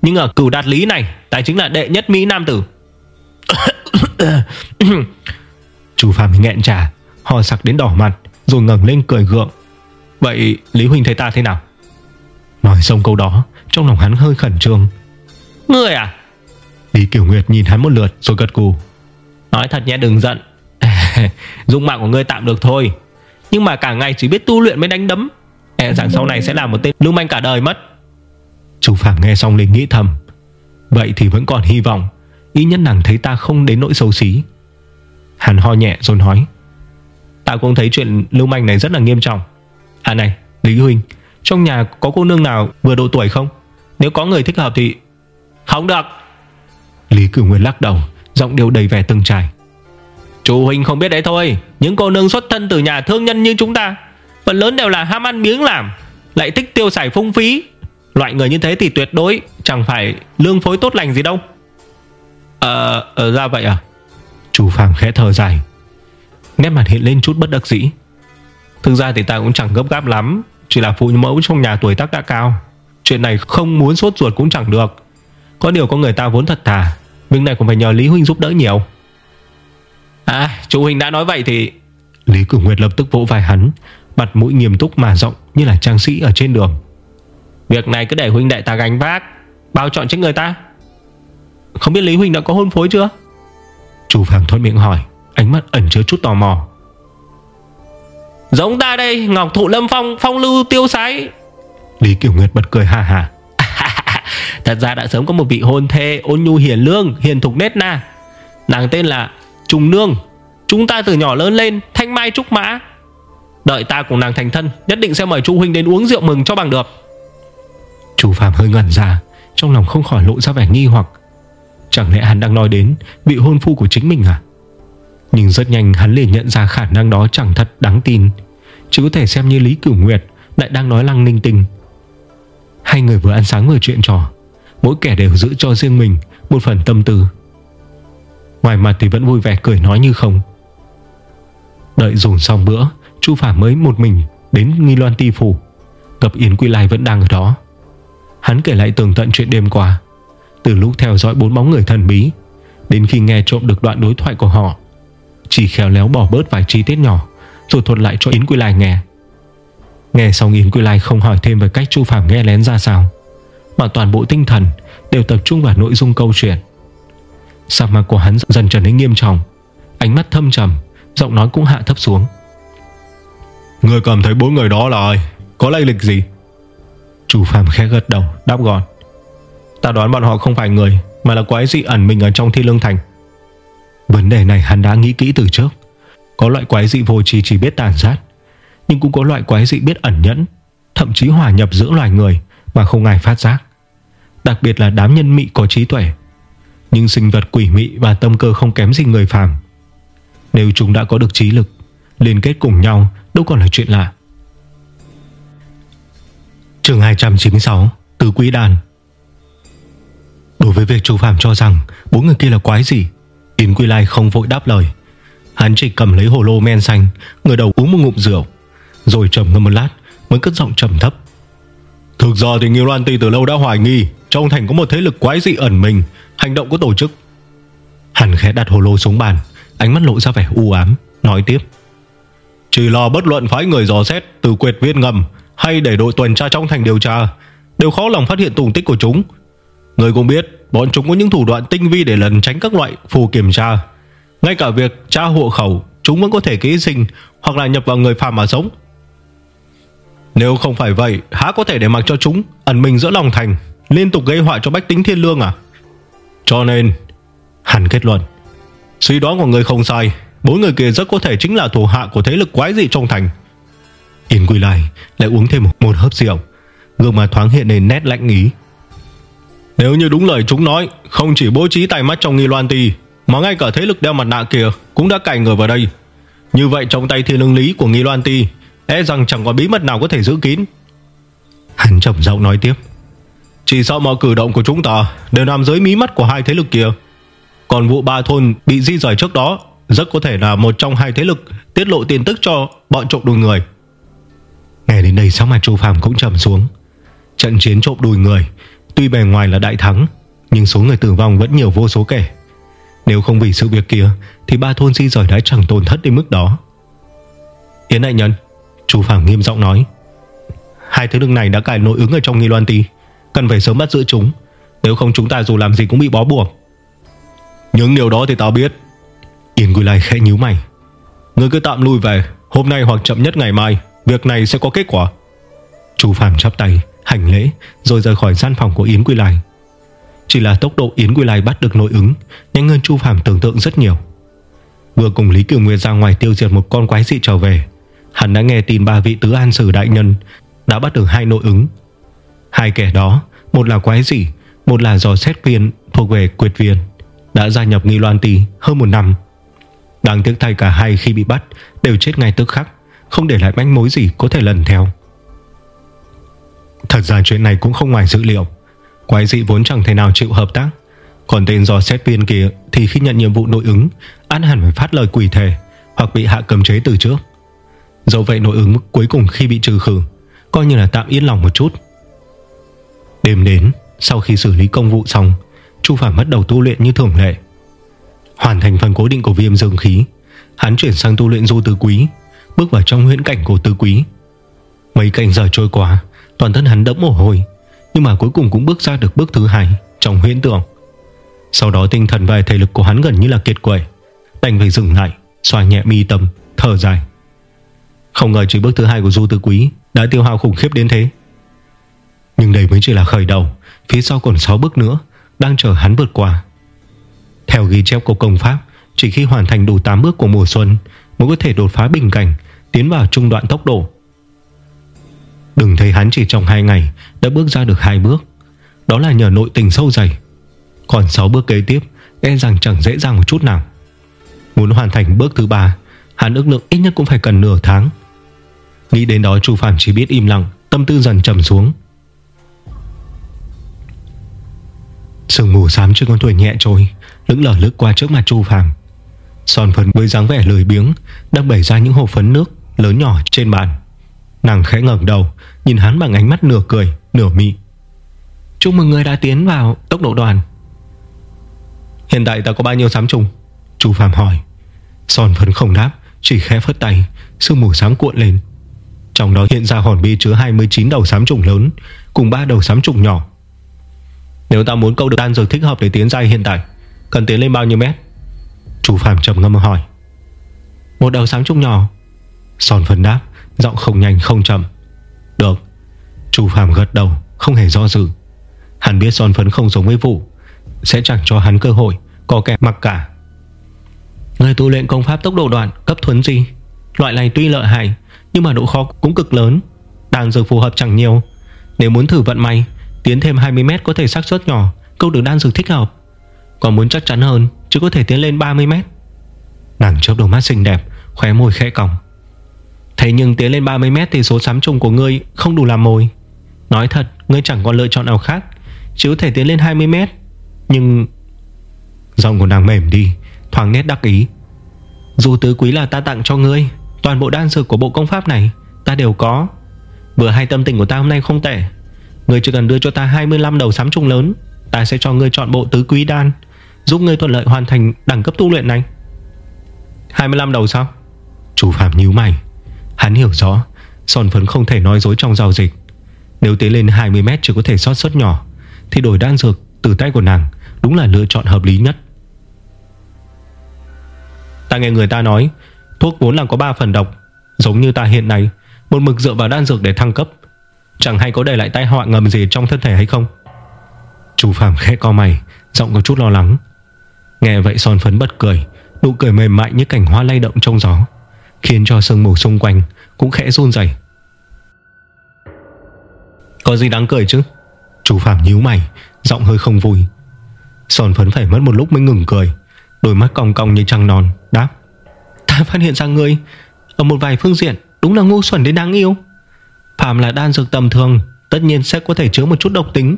Nhưng ở cửu đạt lý này Ta chính là đệ nhất Mỹ Nam Tử.
Chú Phạm nghẹn trà Ho sặc đến đỏ mặt Rồi ngẩng lên cười gượng.
Vậy Lý Huynh thấy ta thế nào?
Nói xong câu đó Trong lòng hắn hơi khẩn trương.
Người à?
Lý Kiểu Nguyệt nhìn hắn một lượt rồi gật cù
Nói thật nhé đừng giận. Dung mạng của ngươi tạm được thôi. Nhưng mà cả ngày chỉ biết tu luyện mới đánh đấm. E rằng sau này sẽ là một tên lưu manh cả đời mất
Chú Phạm nghe xong liền nghĩ thầm, Vậy thì vẫn còn hy vọng Ý nhất nàng thấy ta không đến nỗi xấu xí. Hắn ho nhẹ rồi nói,
Ta cũng thấy chuyện lưu manh này rất là nghiêm trọng. À này, Lý Huynh, Trong nhà có cô nương nào vừa độ tuổi không? Nếu có người thích hợp thì Không được.
Lý Cửu Nguyên lắc đầu, Giọng điệu đầy vẻ từng trải.
Chủ huynh không biết đấy thôi, Những cô nương xuất thân từ nhà thương nhân như chúng ta, Phần lớn đều là ham ăn miếng làm, Lại thích tiêu xài phung phí Loại người như thế thì tuyệt đối Chẳng phải lương phối tốt lành gì đâu. Ờ, ờ ra vậy à?
Chủ Phạm khẽ thở dài. Nét mặt hiện lên chút bất đắc dĩ.
Thực ra thì ta cũng chẳng gấp gáp lắm Chỉ là phụ mẫu trong nhà tuổi tác đã cao. Chuyện này không muốn sốt ruột cũng chẳng được. Có điều có người ta vốn thật thà Việc này cũng phải nhờ Lý Huynh giúp đỡ nhiều. À chủ Huynh đã nói vậy thì
Lý Cửu Nguyệt lập tức vỗ vai hắn Mặt mũi nghiêm túc mà rộng như là trang sĩ ở trên đường.
Việc này cứ để Huynh đệ ta gánh vác. Bao chọn trên người ta. Không biết Lý Huynh đã có hôn phối chưa?
Chủ Phạm thuận miệng hỏi Ánh mắt ẩn chứa chút tò mò.
Giống ta đây Ngọc Thụ Lâm Phong Phong lưu tiêu sái.
Lý Kiểu Nguyệt bật cười hà hà.
Thật ra đã sớm có một vị hôn thê Ôn nhu hiền lương hiền thục nết na. Nàng tên là Trùng Nương. Chúng ta từ nhỏ lớn lên Thanh mai trúc mã. Đợi ta cùng nàng thành thân Nhất định sẽ mời chu huynh đến uống rượu mừng cho bằng được
Chu Phạm hơi ngẩn ra, Trong lòng không khỏi lộ ra vẻ nghi hoặc. Chẳng lẽ hắn đang nói đến Vị hôn phu của chính mình à? Nhưng rất nhanh hắn liền nhận ra khả năng đó chẳng thật đáng tin. Chỉ có thể xem như Lý Cửu Nguyệt Lại đang nói lăng ninh tinh. Hai người vừa ăn sáng vừa chuyện trò, Mỗi kẻ đều giữ cho riêng mình Một phần tâm tư. Ngoài mặt thì vẫn vui vẻ cười nói như không. Đợi dùng xong bữa, Chu Phạm mới một mình đến Nghi Loan Ti Phủ. Gặp Yến Quy Lai vẫn đang ở đó. Hắn kể lại tường tận chuyện đêm qua. Từ lúc theo dõi bốn bóng người thần bí, Đến khi nghe trộm được đoạn đối thoại của họ, Chỉ khéo léo bỏ bớt vài chi tiết nhỏ, Rồi thuật lại cho Yến Quy Lai nghe. Nghe xong Yến Quy Lai không hỏi thêm về cách Chu Phạm nghe lén ra sao, Mà toàn bộ tinh thần Đều tập trung vào nội dung câu chuyện. Sắc mặt của hắn dần trở nên nghiêm trọng, Ánh mắt thâm trầm, Giọng nói cũng hạ thấp xuống. Người cảm thấy bốn người đó là ai? Có lai lịch gì? Chủ phàm khẽ gật đầu, đáp gọn. Ta đoán bọn họ không phải người, Mà là quái dị ẩn mình ở trong thi lương thành. Vấn đề này hắn đã nghĩ kỹ từ trước. Có loại quái dị vô trì chỉ biết tàn sát, Nhưng cũng có loại quái dị biết ẩn nhẫn, Thậm chí hòa nhập giữa loài người Mà không ai phát giác. Đặc biệt là đám nhân mị có trí tuệ. Nhưng sinh vật quỷ mị và tâm cơ không kém gì người phàm. Nếu chúng đã có được trí lực, Liên kết cùng nhau Đâu còn là chuyện lạ. Trường 296 Từ Quý Đàn. Đối với việc Chu Phạm cho rằng Bốn người kia là quái gì Yến Quy Lai không vội đáp lời. Hắn chỉ cầm lấy hồ lô men xanh Người đầu uống một ngụm rượu, Rồi trầm ngâm một lát, mới cất giọng trầm thấp. Thực ra thì Nghiêu Loan Ti từ lâu đã hoài nghi Trong thành có một thế lực quái dị ẩn mình, Hành động có tổ chức. Hắn khẽ đặt hồ lô xuống bàn, Ánh mắt lộ ra vẻ u ám, Nói tiếp. Chỉ lo bất luận phái người dò xét, Từ quyệt viên ngầm hay để đội tuần tra trong thành điều tra đều khó lòng phát hiện tùng tích của chúng. Người cũng biết, bọn chúng có những thủ đoạn tinh vi để lần tránh các loại phù kiểm tra. Ngay cả việc tra hộ khẩu, chúng vẫn có thể ký sinh hoặc là nhập vào người phàm mà sống. Nếu không phải vậy, há có thể để mặc cho chúng ẩn mình giữa lòng thành, liên tục gây họa cho bách tính thiên lương à? Cho nên, hẳn kết luận, suy đoán của người không sai, bốn người kia rất có thể chính là thủ hạ của thế lực quái dị trong thành. Yên quỳ lại Lại uống thêm một hớp rượu. Gương mặt thoáng hiện lên nét lạnh ý. Nếu như đúng lời chúng nói Không chỉ bố trí tay mắt trong nghi loan ti Mà ngay cả thế lực đeo mặt nạ kia Cũng đã cài người vào đây. Như vậy trong tay thiên lương lý của nghi loan ti E rằng chẳng có bí mật nào có thể giữ kín. Hắn trầm giọng nói tiếp. Chỉ sợ mọi cử động của chúng ta Đều nằm dưới mí mắt của hai thế lực kia. Còn vụ ba thôn bị di rời trước đó Rất có thể là một trong hai thế lực Tiết lộ tin tức cho bọn trộm đùi người Nghe đến đây sắc mặt Chu Phàm cũng trầm xuống. Trận chiến trộm đùi người, Tuy bề ngoài là đại thắng, Nhưng số người tử vong vẫn nhiều vô số kể. Nếu không vì sự việc kia, Thì ba thôn di rời đã chẳng tổn thất đến mức đó. Yến đại nhân, Chu Phàm nghiêm giọng nói, Hai thứ đường này đã cài nội ứng ở trong nghi loan ti, Cần phải sớm bắt giữ chúng. Nếu không chúng ta dù làm gì cũng bị bó buộc. Những điều đó thì tao biết. Yến Quy Lai khẽ nhíu mày, Ngươi cứ tạm lui về, Hôm nay hoặc chậm nhất ngày mai. Việc này sẽ có kết quả. Chú Phạm chắp tay, Hành lễ, Rồi rời khỏi gian phòng của Yến Quy Lai. Chỉ là tốc độ Yến Quy Lai bắt được nội ứng, Nhanh hơn Chu Phạm tưởng tượng rất nhiều. Vừa cùng Lý Kiều Nguyệt ra ngoài tiêu diệt một con quái dị trở về, Hắn đã nghe tin ba vị tứ an sử đại nhân Đã bắt được hai nội ứng. Hai kẻ đó, Một là quái dị, Một là dò xét viên thuộc về quyệt viên, Đã gia nhập nghi loan tì hơn một năm. Đáng tiếc thay cả hai khi bị bắt Đều chết ngay tức khắc không để lại manh mối gì có thể lần theo. Thật ra chuyện này cũng không ngoài dữ liệu. Quái dị vốn chẳng thể nào chịu hợp tác. Còn tên do xét viên kia Thì khi nhận nhiệm vụ nội ứng, Ăn hẳn phải phát lời quỷ thề Hoặc bị hạ cầm chế từ trước. Dẫu vậy nội ứng cuối cùng khi bị trừ khử, Coi như là tạm yên lòng một chút. Đêm đến, Sau khi xử lý công vụ xong, Chu Phạm bắt đầu tu luyện như thường lệ. Hoàn thành phần cố định của viêm dương khí, Hắn chuyển sang tu luyện du tứ quý. Bước vào trong huyễn cảnh của tư quý. Mấy cảnh giờ trôi qua Toàn thân hắn đẫm mồ hôi Nhưng mà cuối cùng cũng bước ra được bước thứ hai Trong huyễn tưởng Sau đó tinh thần và thể lực của hắn gần như là kiệt quệ Đành phải dừng lại Xoa nhẹ mi tâm, thở dài. Không ngờ chỉ bước thứ hai của Du Tư Quý Đã tiêu hao khủng khiếp đến thế. Nhưng đây mới chỉ là khởi đầu Phía sau còn 6 bước nữa Đang chờ hắn vượt qua. Theo ghi chép của công pháp Chỉ khi hoàn thành đủ 8 bước của mùa xuân Mới có thể đột phá bình cảnh Tiến vào trung đoạn tốc độ. Đừng thấy hắn chỉ trong hai ngày Đã bước ra được hai bước. Đó là nhờ nội tình sâu dày. Còn 6 bước kế tiếp E rằng chẳng dễ dàng một chút nào. Muốn hoàn thành bước thứ ba, Hắn ước lượng ít nhất cũng phải cần nửa tháng. Nghĩ đến đó, Chu Phạm chỉ biết im lặng, Tâm tư dần trầm xuống. Sương mù xám trên con tuổi nhẹ trôi, Lững lở lướt qua trước mặt Chu Phạm Son phấn với dáng vẻ lười biếng, Đang bày ra những hộp phấn nước. Lớn nhỏ trên bàn. Nàng khẽ ngẩng đầu, Nhìn hắn bằng ánh mắt nửa cười, nửa mị. Chúc mừng người đã tiến vào tốc độ đoàn. Hiện tại ta có bao nhiêu sám trùng? Chu Phạm hỏi. Son phấn không đáp, Chỉ khẽ phất tay, Sương mù xám cuộn lên. Trong đó hiện ra hòn bi chứa 29 đầu sám trùng lớn, Cùng 3 đầu sám trùng nhỏ. Nếu ta muốn câu được đan dược thích hợp để tiến giai hiện tại, Cần tiến lên bao nhiêu mét? Chu Phạm trầm ngâm hỏi. Một đầu sám trùng nhỏ Son phấn đáp, Giọng không nhanh, không chậm. Được. Chú Phạm gật đầu, Không hề do dự. Hắn biết son phấn không giống với vụ Sẽ chẳng cho hắn cơ hội, Có kẻ mặc cả. Người tu luyện công pháp tốc độ đoạn, cấp thuấn gì? Loại này tuy lợi hại, Nhưng mà độ khó cũng cực lớn. Đàn dược phù hợp chẳng nhiều. Nếu muốn thử vận may, Tiến thêm 20m có thể xác suất nhỏ, Câu được đan dược thích hợp. Còn muốn chắc chắn hơn, Chứ có thể tiến lên 30m Nàng chớp đôi mắt xinh đẹp, Khóe môi khẽ còng Thế nhưng tiến lên 30 mét thì số sám trùng của ngươi Không đủ làm mồi. Nói thật, ngươi chẳng còn lựa chọn nào khác. Chứ thể tiến lên 20 mét. Nhưng Giọng của nàng mềm đi, Thoáng nét đắc ý. Dù tứ quý là ta tặng cho ngươi, Toàn bộ đan dược của bộ công pháp này, Ta đều có. Vừa hai tâm tình của ta hôm nay không tệ. Ngươi chỉ cần đưa cho ta 25 đầu sám trùng lớn, Ta sẽ cho ngươi chọn bộ tứ quý đan, Giúp ngươi thuận lợi hoàn thành đẳng cấp tu luyện này. 25 đầu sao? Chủ Phạm nhíu mày. Hắn hiểu rõ, Son phấn không thể nói dối trong giao dịch. Nếu tiến lên 20 mét chỉ có thể sót sót nhỏ, Thì đổi đan dược từ tay của nàng Đúng là lựa chọn hợp lý nhất. Ta nghe người ta nói, Thuốc vốn là có 3 phần độc, Giống như ta hiện nay, Một mực dựa vào đan dược để thăng cấp. Chẳng hay có để lại tai họa ngầm gì trong thân thể hay không? Chú Phạm khẽ co mày, Giọng có chút lo lắng. Nghe vậy, son phấn bật cười, Nụ cười mềm mại như cảnh hoa lay động trong gió. Khiến cho sương mù xung quanh Cũng khẽ run rẩy. Có gì đáng cười chứ? Chú Phạm nhíu mày, Giọng hơi không vui. Sòn phấn phải mất một lúc mới ngừng cười, Đôi mắt cong cong như trăng non, Đáp. Ta phát hiện ra ngươi, Ở một vài phương diện, Đúng là ngu xuẩn đến đáng yêu. Phạm là đan dược tầm thường, Tất nhiên sẽ có thể chứa một chút độc tính.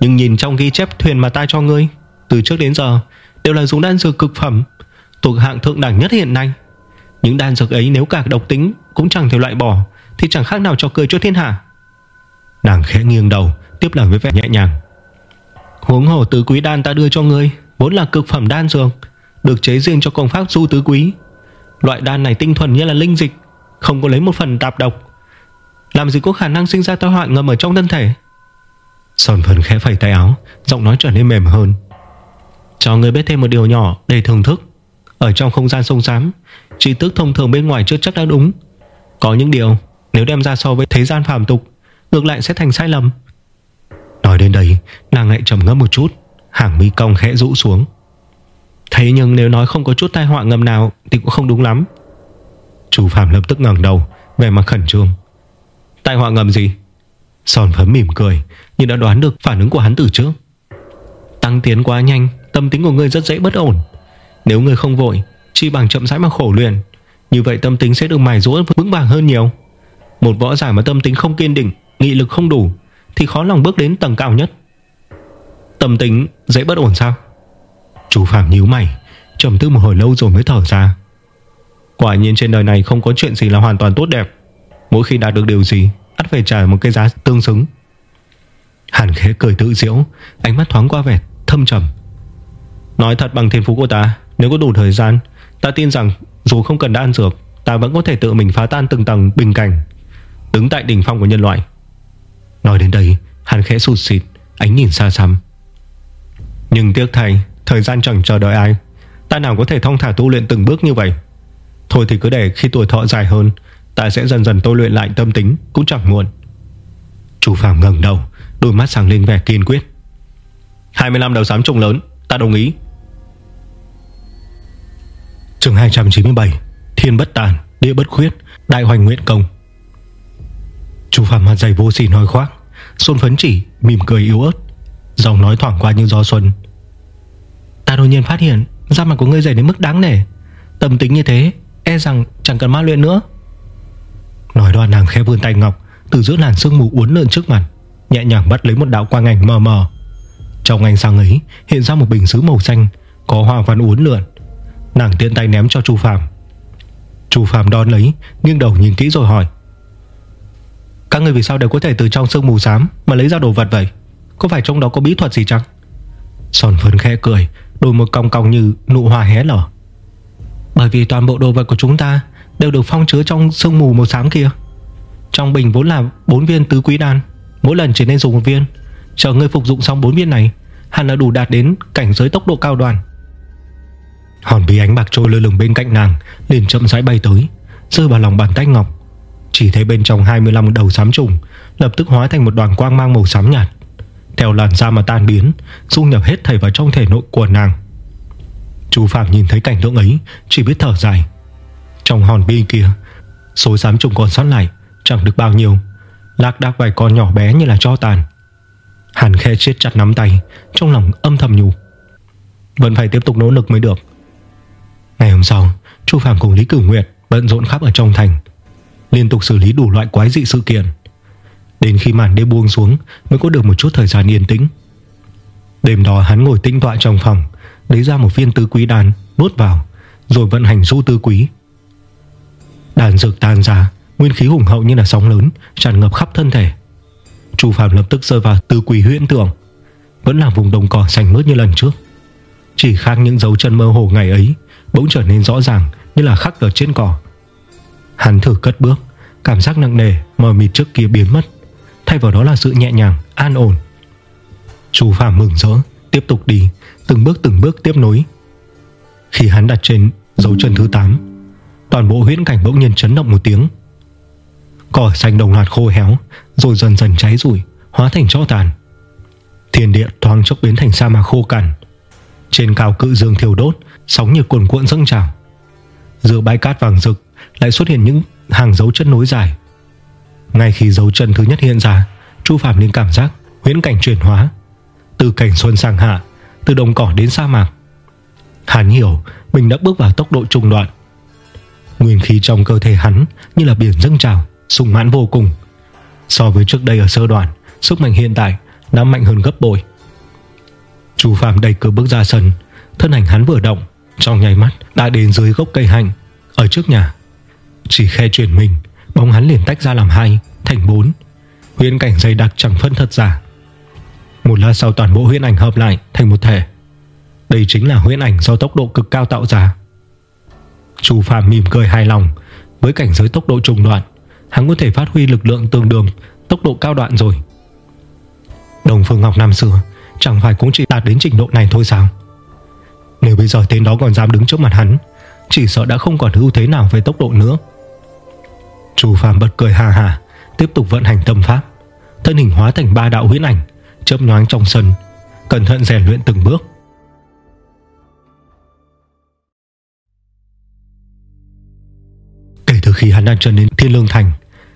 Nhưng nhìn trong ghi chép thuyền mà ta cho ngươi, Từ trước đến giờ, Đều là dùng đan dược cực phẩm, Thuộc hạng thượng đẳng nhất hiện nay. Những đan dược ấy nếu cả độc tính Cũng chẳng thể loại bỏ, Thì chẳng khác nào cho cười cho thiên hạ. Nàng khẽ nghiêng đầu, Tiếp lời với vẻ nhẹ nhàng. Huống hồ tứ quý đan ta đưa cho ngươi, Vốn là cực phẩm đan dược, Được chế riêng cho công pháp du tứ quý. Loại đan này tinh thuần như là linh dịch, Không có lấy một phần tạp độc. Làm gì có khả năng sinh ra tai họa ngầm ở trong thân thể? Son phần khẽ phẩy tay áo, Giọng nói trở nên mềm hơn. Cho người biết thêm một điều nhỏ để thưởng thức. Ở trong không gian sông xám Tri thức thông thường bên ngoài chưa chắc đã đúng. Có những điều, nếu đem ra so với thế gian phàm tục, Ngược lại sẽ thành sai lầm. Nói đến đây, Nàng lại trầm ngâm một chút, Hàng mi cong khẽ rũ xuống. Thế nhưng nếu nói không có chút tai họa ngầm nào Thì cũng không đúng lắm. Chủ Phạm lập tức ngẩng đầu Về mặt khẩn trương. Tai họa ngầm gì? Sòn phấn mỉm cười, Nhưng đã đoán được phản ứng của hắn từ trước. Tăng tiến quá nhanh, Tâm tính của ngươi rất dễ bất ổn. Nếu ngươi không vội Chi bằng chậm rãi mà khổ luyện. Như vậy tâm tính sẽ được mài dũa vững vàng hơn nhiều. Một võ giả mà tâm tính không kiên định, Nghị lực không đủ, Thì khó lòng bước đến tầng cao nhất. Tâm tính dễ bất ổn sao? Chú Phạm nhíu mày, trầm tư một hồi lâu rồi mới thở ra. Quả nhiên trên đời này không có chuyện gì là hoàn toàn tốt đẹp. Mỗi khi đạt được điều gì, ắt phải trả một cái giá tương xứng. Hàn khẽ cười tự diễu, Ánh mắt thoáng qua vẻ thâm trầm. Nói thật bằng thiên phú của ta, Nếu có đủ thời gian Ta tin rằng, dù không cần đan dược, Ta vẫn có thể tự mình phá tan từng tầng bình cảnh, Đứng tại đỉnh phong của nhân loại. Nói đến đây, hắn khẽ sụt xịt, Ánh nhìn xa xăm. Nhưng tiếc thay, Thời gian chẳng chờ đợi ai. Ta nào có thể thông thả tu luyện từng bước như vậy? Thôi thì cứ để khi tuổi thọ dài hơn, Ta sẽ dần dần tôi luyện lại tâm tính Cũng chẳng muộn. Chủ Phạm ngẩng đầu, Đôi mắt sáng lên vẻ kiên quyết. 25 đầu giám trùng lớn, Ta đồng ý. Trường 297 Thiên bất tàn, Địa bất khuyết, Đại hoành nguyện công. Chú Phạm mặt dày vô sỉ nói khoác, Xuân phấn chỉ mỉm cười yếu ớt, Giọng nói thoảng qua như gió xuân. Ta đột nhiên phát hiện, Da mặt của ngươi dày đến mức đáng nể. Tâm tính như thế E rằng chẳng cần ma luyện nữa. Nói đoạn nàng khẽ vươn tay ngọc, Từ giữa làn sương mù uốn lượn trước mặt, Nhẹ nhàng bắt lấy một đạo quang ảnh mờ mờ. Trong ánh sáng ấy, hiện ra một bình sứ màu xanh, Có hoa văn uốn lượn. Nàng tiện tay ném cho Chu Phạm Chu Phạm đón lấy, Nghiêng đầu nhìn kỹ rồi hỏi. Các người vì sao đều có thể từ trong sương mù xám Mà lấy ra đồ vật vậy? Có phải trong đó có bí thuật gì chăng? Sòn phấn khẽ cười, Đôi môi cong cong như nụ hoa hé lở. Bởi vì toàn bộ đồ vật của chúng ta Đều được phong chứa trong sương mù màu xám kia. Trong bình vốn là 4 viên tứ quý đan, Mỗi lần chỉ nên dùng một viên. Chờ ngươi phục dụng xong 4 viên này, Hẳn là đủ đạt đến cảnh giới tốc độ cao đoàn. Hòn bí ánh bạc trôi lơ lửng bên cạnh nàng, liền chậm rãi bay tới. Rơi vào lòng bàn tay ngọc, Chỉ thấy bên trong 25 đầu xám trùng Lập tức hóa thành một đoàn quang mang màu xám nhạt. Theo làn da mà tan biến, Dung nhập hết thảy vào trong thể nội của nàng. Chú Phạm nhìn thấy cảnh tượng ấy, Chỉ biết thở dài. Trong hòn bi kia, Số xám trùng còn sót lại Chẳng được bao nhiêu, lác đác vài con nhỏ bé như là cho tàn. Hàn khe chết chặt nắm tay, Trong lòng âm thầm nhủ. Vẫn phải tiếp tục nỗ lực mới được. Ngày hôm sau, Chu Phạm cùng Lý Cửu Nguyệt bận rộn khắp ở trong thành, Liên tục xử lý đủ loại quái dị sự kiện. Đến khi màn đêm buông xuống, Mới có được một chút thời gian yên tĩnh. Đêm đó hắn ngồi tinh tọa trong phòng, Lấy ra một viên tứ quý đàn Nuốt vào, Rồi vận hành du tư quý. Đàn dược tan ra, Nguyên khí hùng hậu như là sóng lớn, Tràn ngập khắp thân thể. Chu Phạm lập tức rơi vào tư quý huyễn tưởng, Vẫn là vùng đồng cỏ xanh mướt như lần trước. Chỉ khác những dấu chân mơ hồ ngày ấy Bỗng trở nên rõ ràng Như là khắc ở trên cỏ. Hắn thử cất bước Cảm giác nặng nề mờ mịt trước kia biến mất Thay vào đó là sự nhẹ nhàng, an ổn. Chu Phạm mừng rỡ Tiếp tục đi Từng bước từng bước tiếp nối. Khi hắn đặt trên dấu chân thứ 8 Toàn bộ huyễn cảnh bỗng nhiên chấn động một tiếng. Cỏ xanh đồng loạt khô héo Rồi dần dần cháy rủi Hóa thành tro tàn. Thiên địa thoáng chốc biến thành sa mạc khô cằn. Trên cao cự dương thiêu đốt Sóng như cuồn cuộn dâng trào. Giữa bãi cát vàng rực Lại xuất hiện những hàng dấu chân nối dài. Ngay khi dấu chân thứ nhất hiện ra, Chu Phạm liền cảm giác huyễn cảnh chuyển hóa. Từ cảnh xuân sang hạ, Từ đồng cỏ đến sa mạc, Hắn hiểu mình đã bước vào tốc độ trung đoạn. Nguyên khí trong cơ thể hắn Như là biển dâng trào, sung mãn vô cùng. So với trước đây ở sơ đoạn, Sức mạnh hiện tại đã mạnh hơn gấp bội. Chu Phạm đẩy cửa bước ra sân, Thân ảnh hắn vừa động trong nháy mắt, đã đến dưới gốc cây hành Ở trước nhà. Chỉ khe chuyển mình, Bóng hắn liền tách ra làm hai, Thành bốn. Huyễn cảnh dày đặc chẳng phân thật giả. Một lát sau toàn bộ huyễn ảnh hợp lại Thành một thể. Đây chính là huyễn ảnh do tốc độ cực cao tạo ra. Chu Phạm mỉm cười hài lòng, Với cảnh giới tốc độ trùng đoạn, Hắn có thể phát huy lực lượng tương đương, Tốc độ cao đoạn rồi. Đồng Phương Ngọc năm xưa, Chẳng phải cũng chỉ đạt đến trình độ này thôi sao? Nếu bây giờ tên đó còn dám đứng trước mặt hắn, Chỉ sợ đã không còn ưu thế nào về tốc độ nữa. Chủ Phạm bật cười hà hà Tiếp tục vận hành tâm pháp. Thân hình hóa thành ba đạo huyễn ảnh, Chớp nhoáng trong sân. Cẩn thận rèn luyện từng bước. Kể từ khi hắn đặt chân đến Thiên Lương Thành,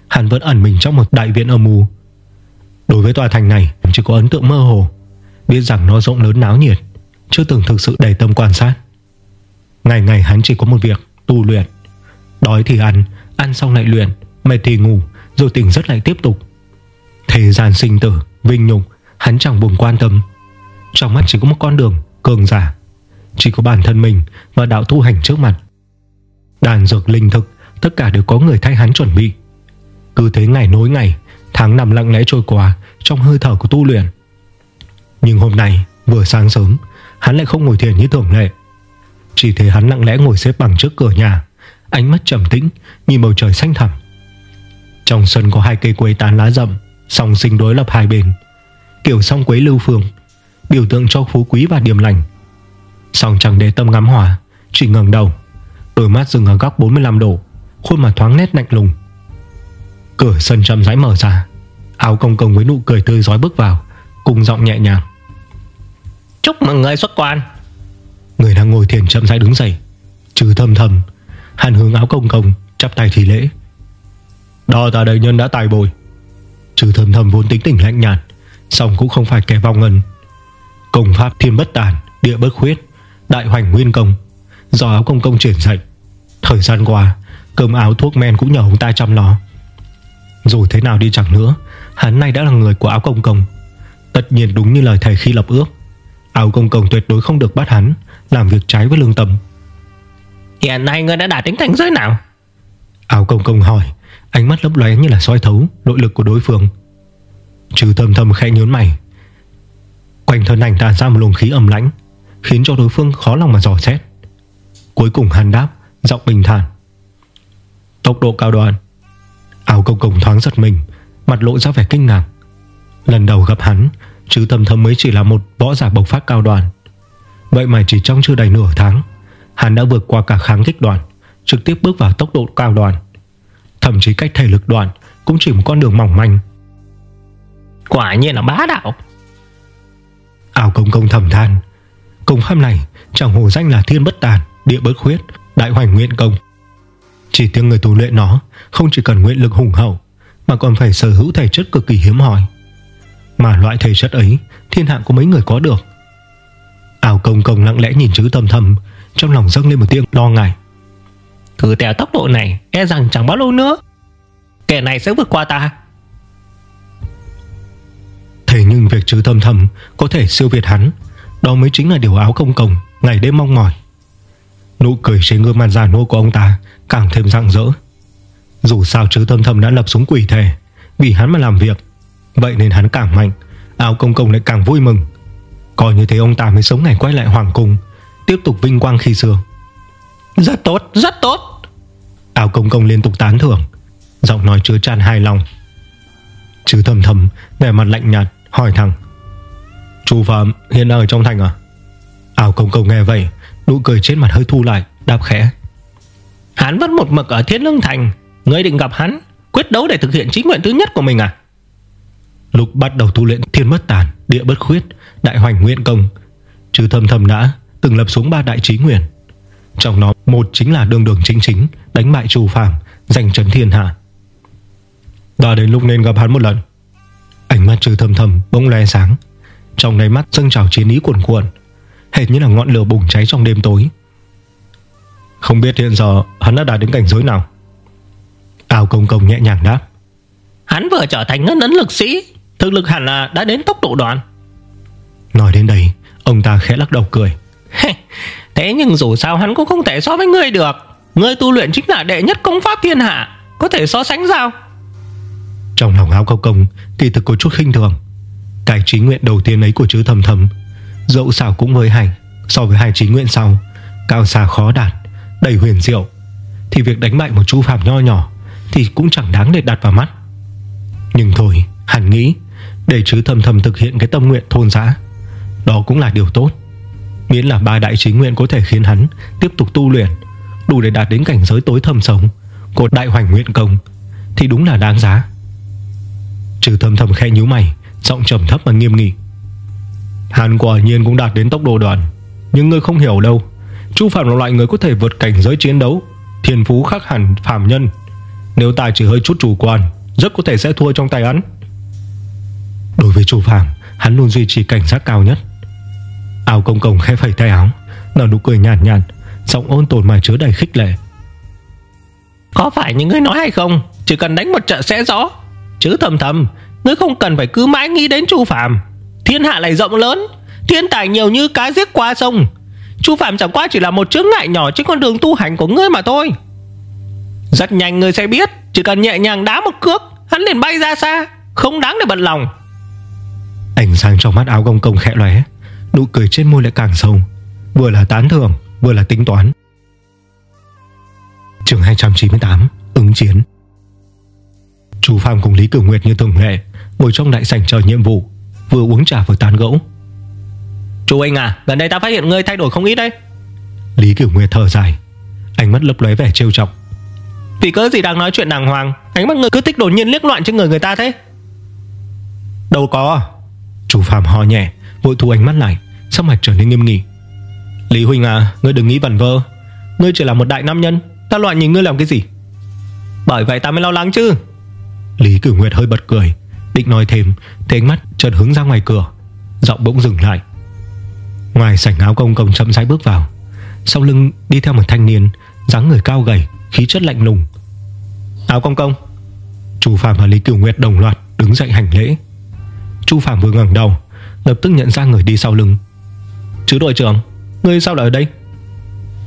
Hắn vẫn ẩn mình trong một đại viện âm mù Đối với tòa thành này Chỉ có ấn tượng mơ hồ, Biết rằng nó rộng lớn náo nhiệt. Chưa từng thực sự đầy tâm quan sát. Ngày ngày hắn chỉ có một việc, Tu luyện. Đói thì ăn Ăn xong lại luyện, Mệt thì ngủ, Rồi tỉnh rất lại tiếp tục. Thế gian sinh tử, Vinh nhục, Hắn chẳng buồn quan tâm. Trong mắt chỉ có một con đường, Cường giả. Chỉ có bản thân mình Và đạo tu hành trước mặt. Đàn dược linh thực, Tất cả đều có người thay hắn chuẩn bị. Cứ thế ngày nối ngày, Tháng năm lặng lẽ trôi qua Trong hơi thở của tu luyện. Nhưng hôm nay, vừa sáng sớm Hắn lại không ngồi thiền như thường lệ. Chỉ thấy hắn lặng lẽ ngồi xếp bằng trước cửa nhà, Ánh mắt trầm tĩnh, Nhìn bầu trời xanh thẳm. Trong sân có hai cây quế tán lá rậm, Song sinh đối lập hai bên. Kiểu song quế lưu phương Biểu tượng cho phú quý và điềm lành. Song chẳng để tâm ngắm hỏa Chỉ ngẩng đầu, Đôi mắt dừng ở góc 45 độ, Khuôn mặt thoáng nét lạnh lùng. Cửa sân chậm rãi mở ra, Áo công công với nụ cười tươi giói bước vào, Cùng giọng nhẹ nhàng.
Chúc mừng người xuất quan.
Người đang ngồi thiền chậm rãi đứng dậy, Trừ thầm thầm, Hàn hướng áo công công, chắp tay thì lễ. Đo ta đại nhân đã tài bồi. Trừ thầm thầm vốn tính tỉnh lạnh nhạt Xong cũng không phải kẻ vong ngân Công pháp thiên bất tàn, Địa bất khuyết, Đại hoành nguyên công. Do áo công công chuyển dạy, Thời gian qua, Cơm áo thuốc men cũng nhờ ông ta chăm lo. Dù thế nào đi chẳng nữa, Hắn này đã là người của áo công công. Tất nhiên đúng như lời thầy khi lập ước. Áo công công tuyệt đối không được bắt hắn Làm việc trái với lương tâm.
Hiện nay ngươi đã đạt đến cảnh giới nào?
Áo công công hỏi Ánh mắt lấp lóe như là soi thấu Nội lực của đối phương. Trừ thầm thầm khẽ nhớn mày. Quanh thân ảnh tàn ra một luồng khí ẩm lãnh Khiến cho đối phương khó lòng mà dò xét. Cuối cùng hắn đáp Giọng bình thản. Tốc độ cao đoàn Áo công công thoáng giật mình Mặt lộ ra vẻ kinh ngạc. Lần đầu gặp hắn Chứ thầm thầm mới chỉ là một võ giả bộc phát cao đoàn. Vậy mà chỉ trong chưa đầy nửa tháng Hắn đã vượt qua cả kháng kích đoàn Trực tiếp bước vào tốc độ cao đoàn. Thậm chí cách thể lực đoàn Cũng chỉ một con đường mỏng manh.
Quả nhiên là bá đạo.
Ảo công công thầm than Công pháp này chẳng hồ danh là thiên bất tàn Địa bất khuyết Đại hoành nguyện công. Chỉ tiếng người tu luyện nó Không chỉ cần nguyện lực hùng hậu Mà còn phải sở hữu thể chất cực kỳ hiếm hoi Mà loại thể chất ấy Thiên hạ có mấy người có được? Ảo công công lặng lẽ nhìn chữ thầm thầm Trong lòng dâng lên một tiếng lo ngại.
Cứ theo tốc độ này E rằng chẳng bao lâu nữa Kẻ này sẽ vượt qua ta.
Thế nhưng việc chữ thầm thầm Có thể siêu việt hắn Đó mới chính là điều áo công công Ngày đêm mong mỏi. Nụ cười trên gương mặt già nua của ông ta Càng thêm rạng rỡ. Dù sao chứ thầm thầm đã lập súng quỷ thể Vì hắn mà làm việc Vậy nên hắn càng mạnh Áo công công lại càng vui mừng. Coi như thế ông ta mới sống ngày quay lại hoàng cung Tiếp tục vinh quang khi xưa.
Rất tốt, rất tốt.
Áo công công liên tục tán thưởng Giọng nói chứa tràn hài lòng. Chứ thầm thầm Vẻ mặt lạnh nhạt hỏi thẳng. Chú Phạm hiện ở trong thành à? Áo công công nghe vậy Nụ cười trên mặt hơi thu lại Đáp khẽ.
Hắn vẫn một mực ở Thiên Lương Thành Ngươi định gặp hắn Quyết đấu để thực hiện chính nguyện thứ nhất của mình à
Lúc bắt đầu tu luyện, thiên bất tàn, Địa bất khuyết, Đại hoành nguyện công. Chứ Thâm thầm đã từng lập xuống ba đại trí nguyện. Trong đó một chính là đường đường chính chính, Đánh bại trù phàm Giành trấn thiên hạ. Đã đến lúc nên gặp hắn một lần. Ánh mắt trừ thầm thầm bỗng lóe sáng. Trong đáy mắt dâng trào chiến ý cuồn cuộn, Hệt như là ngọn lửa bùng cháy trong đêm tối. Không biết hiện giờ Hắn đã đạt đến cảnh giới nào? Ao công công nhẹ nhàng đáp.
Hắn vừa trở thành ngân ấn lực sĩ Thực lực hẳn là đã đến tốc độ đoàn
Nói đến đây Ông ta khẽ lắc đầu cười.
Thế nhưng dù sao hắn cũng không thể so với ngươi được. Ngươi tu luyện chính là đệ nhất công pháp thiên hạ. Có thể so sánh sao?
Trong lòng áo công công Kỳ thực có chút khinh thường. Cái trí nguyện đầu tiên ấy của chữ thầm thầm Dẫu sao cũng với hành So với hai trí nguyện sau Cao xa khó đạt Đầy huyền diệu Thì việc đánh bại một chú phạm nho nhỏ Thì cũng chẳng đáng để đặt vào mắt. Nhưng thôi hẳn nghĩ để chứ thầm thầm thực hiện cái tâm nguyện thôn giã. Đó cũng là điều tốt. Miễn là ba đại trí nguyện có thể khiến hắn Tiếp tục tu luyện, Đủ để đạt đến cảnh giới tối thầm sống Của đại hoành nguyện công, Thì đúng là đáng giá. Trừ thầm thầm khe nhíu mày, Giọng trầm thấp mà nghiêm nghị. Hắn quả nhiên cũng đạt đến tốc độ đoàn Nhưng ngươi không hiểu đâu. Chu Phạm là loại người có thể vượt cảnh giới chiến đấu, Thiên phú khác hẳn phàm nhân. Nếu ta chỉ hơi chút chủ quan, Rất có thể sẽ thua trong tay hắn. Đối với Chu Phạm Hắn luôn duy trì cảnh giác cao nhất. Áo công công khẽ phẩy tay áo Nở nụ cười nhàn nhạt, nhạt Giọng ôn tồn mà chứa đầy khích lệ.
Có phải những người nói hay không? Chỉ cần đánh một trận sẽ rõ. Chứ thầm thầm Ngươi không cần phải cứ mãi nghĩ đến Chu Phạm Thiên hạ lại rộng lớn Thiên tài nhiều như cá giết qua sông. Chu Phạm chẳng qua chỉ là một chướng ngại nhỏ Trên con đường tu hành của ngươi mà thôi. Rất nhanh ngươi sẽ biết Chỉ cần nhẹ nhàng đá một cước Hắn liền bay ra xa Không đáng để bận lòng.
Ánh sáng trong mắt áo công công khẽ lóe Nụ cười trên môi lại càng sâu. Vừa là tán thưởng vừa là tính toán. Trường 298 Ứng chiến. Chú Phạm cùng Lý Cửu Nguyệt như thường lệ Ngồi trong đại sảnh chờ nhiệm vụ Vừa uống trà vừa tán gẫu.
Chú anh à Gần đây ta phát hiện ngươi thay đổi không ít đấy.
Lý Kiểu Nguyệt thở dài Ánh mắt lấp lóe vẻ trêu chọc.
Vì cớ gì đang nói chuyện đàng hoàng Ánh mắt ngươi cứ thích đột nhiên liếc loạn trên người người ta thế?
Đâu có Chú Phạm ho nhẹ, Vội thu ánh mắt lại, Sắc mặt trở nên nghiêm nghị. Lý Huynh à Ngươi đừng nghĩ vẩn vơ. Ngươi chỉ là một đại nam nhân, Ta loạn nhìn ngươi làm cái gì?
Bởi vậy ta mới lo lắng chứ.
Lý Cửu Nguyệt hơi bật cười, Định nói thêm, Thì ánh mắt chợt hướng ra ngoài cửa, Giọng bỗng dừng lại. Ngoài sảnh áo công công chậm rãi bước vào, Sau lưng đi theo một thanh niên, dáng người cao gầy, Khí chất lạnh lùng. Áo công công. Chu Phạm và Lý cửu Nguyệt đồng loạt đứng dậy hành lễ. Chu Phạm vừa ngẩng đầu, Lập tức nhận ra người đi sau lưng. Chứ đội trưởng Ngươi sao lại ở đây?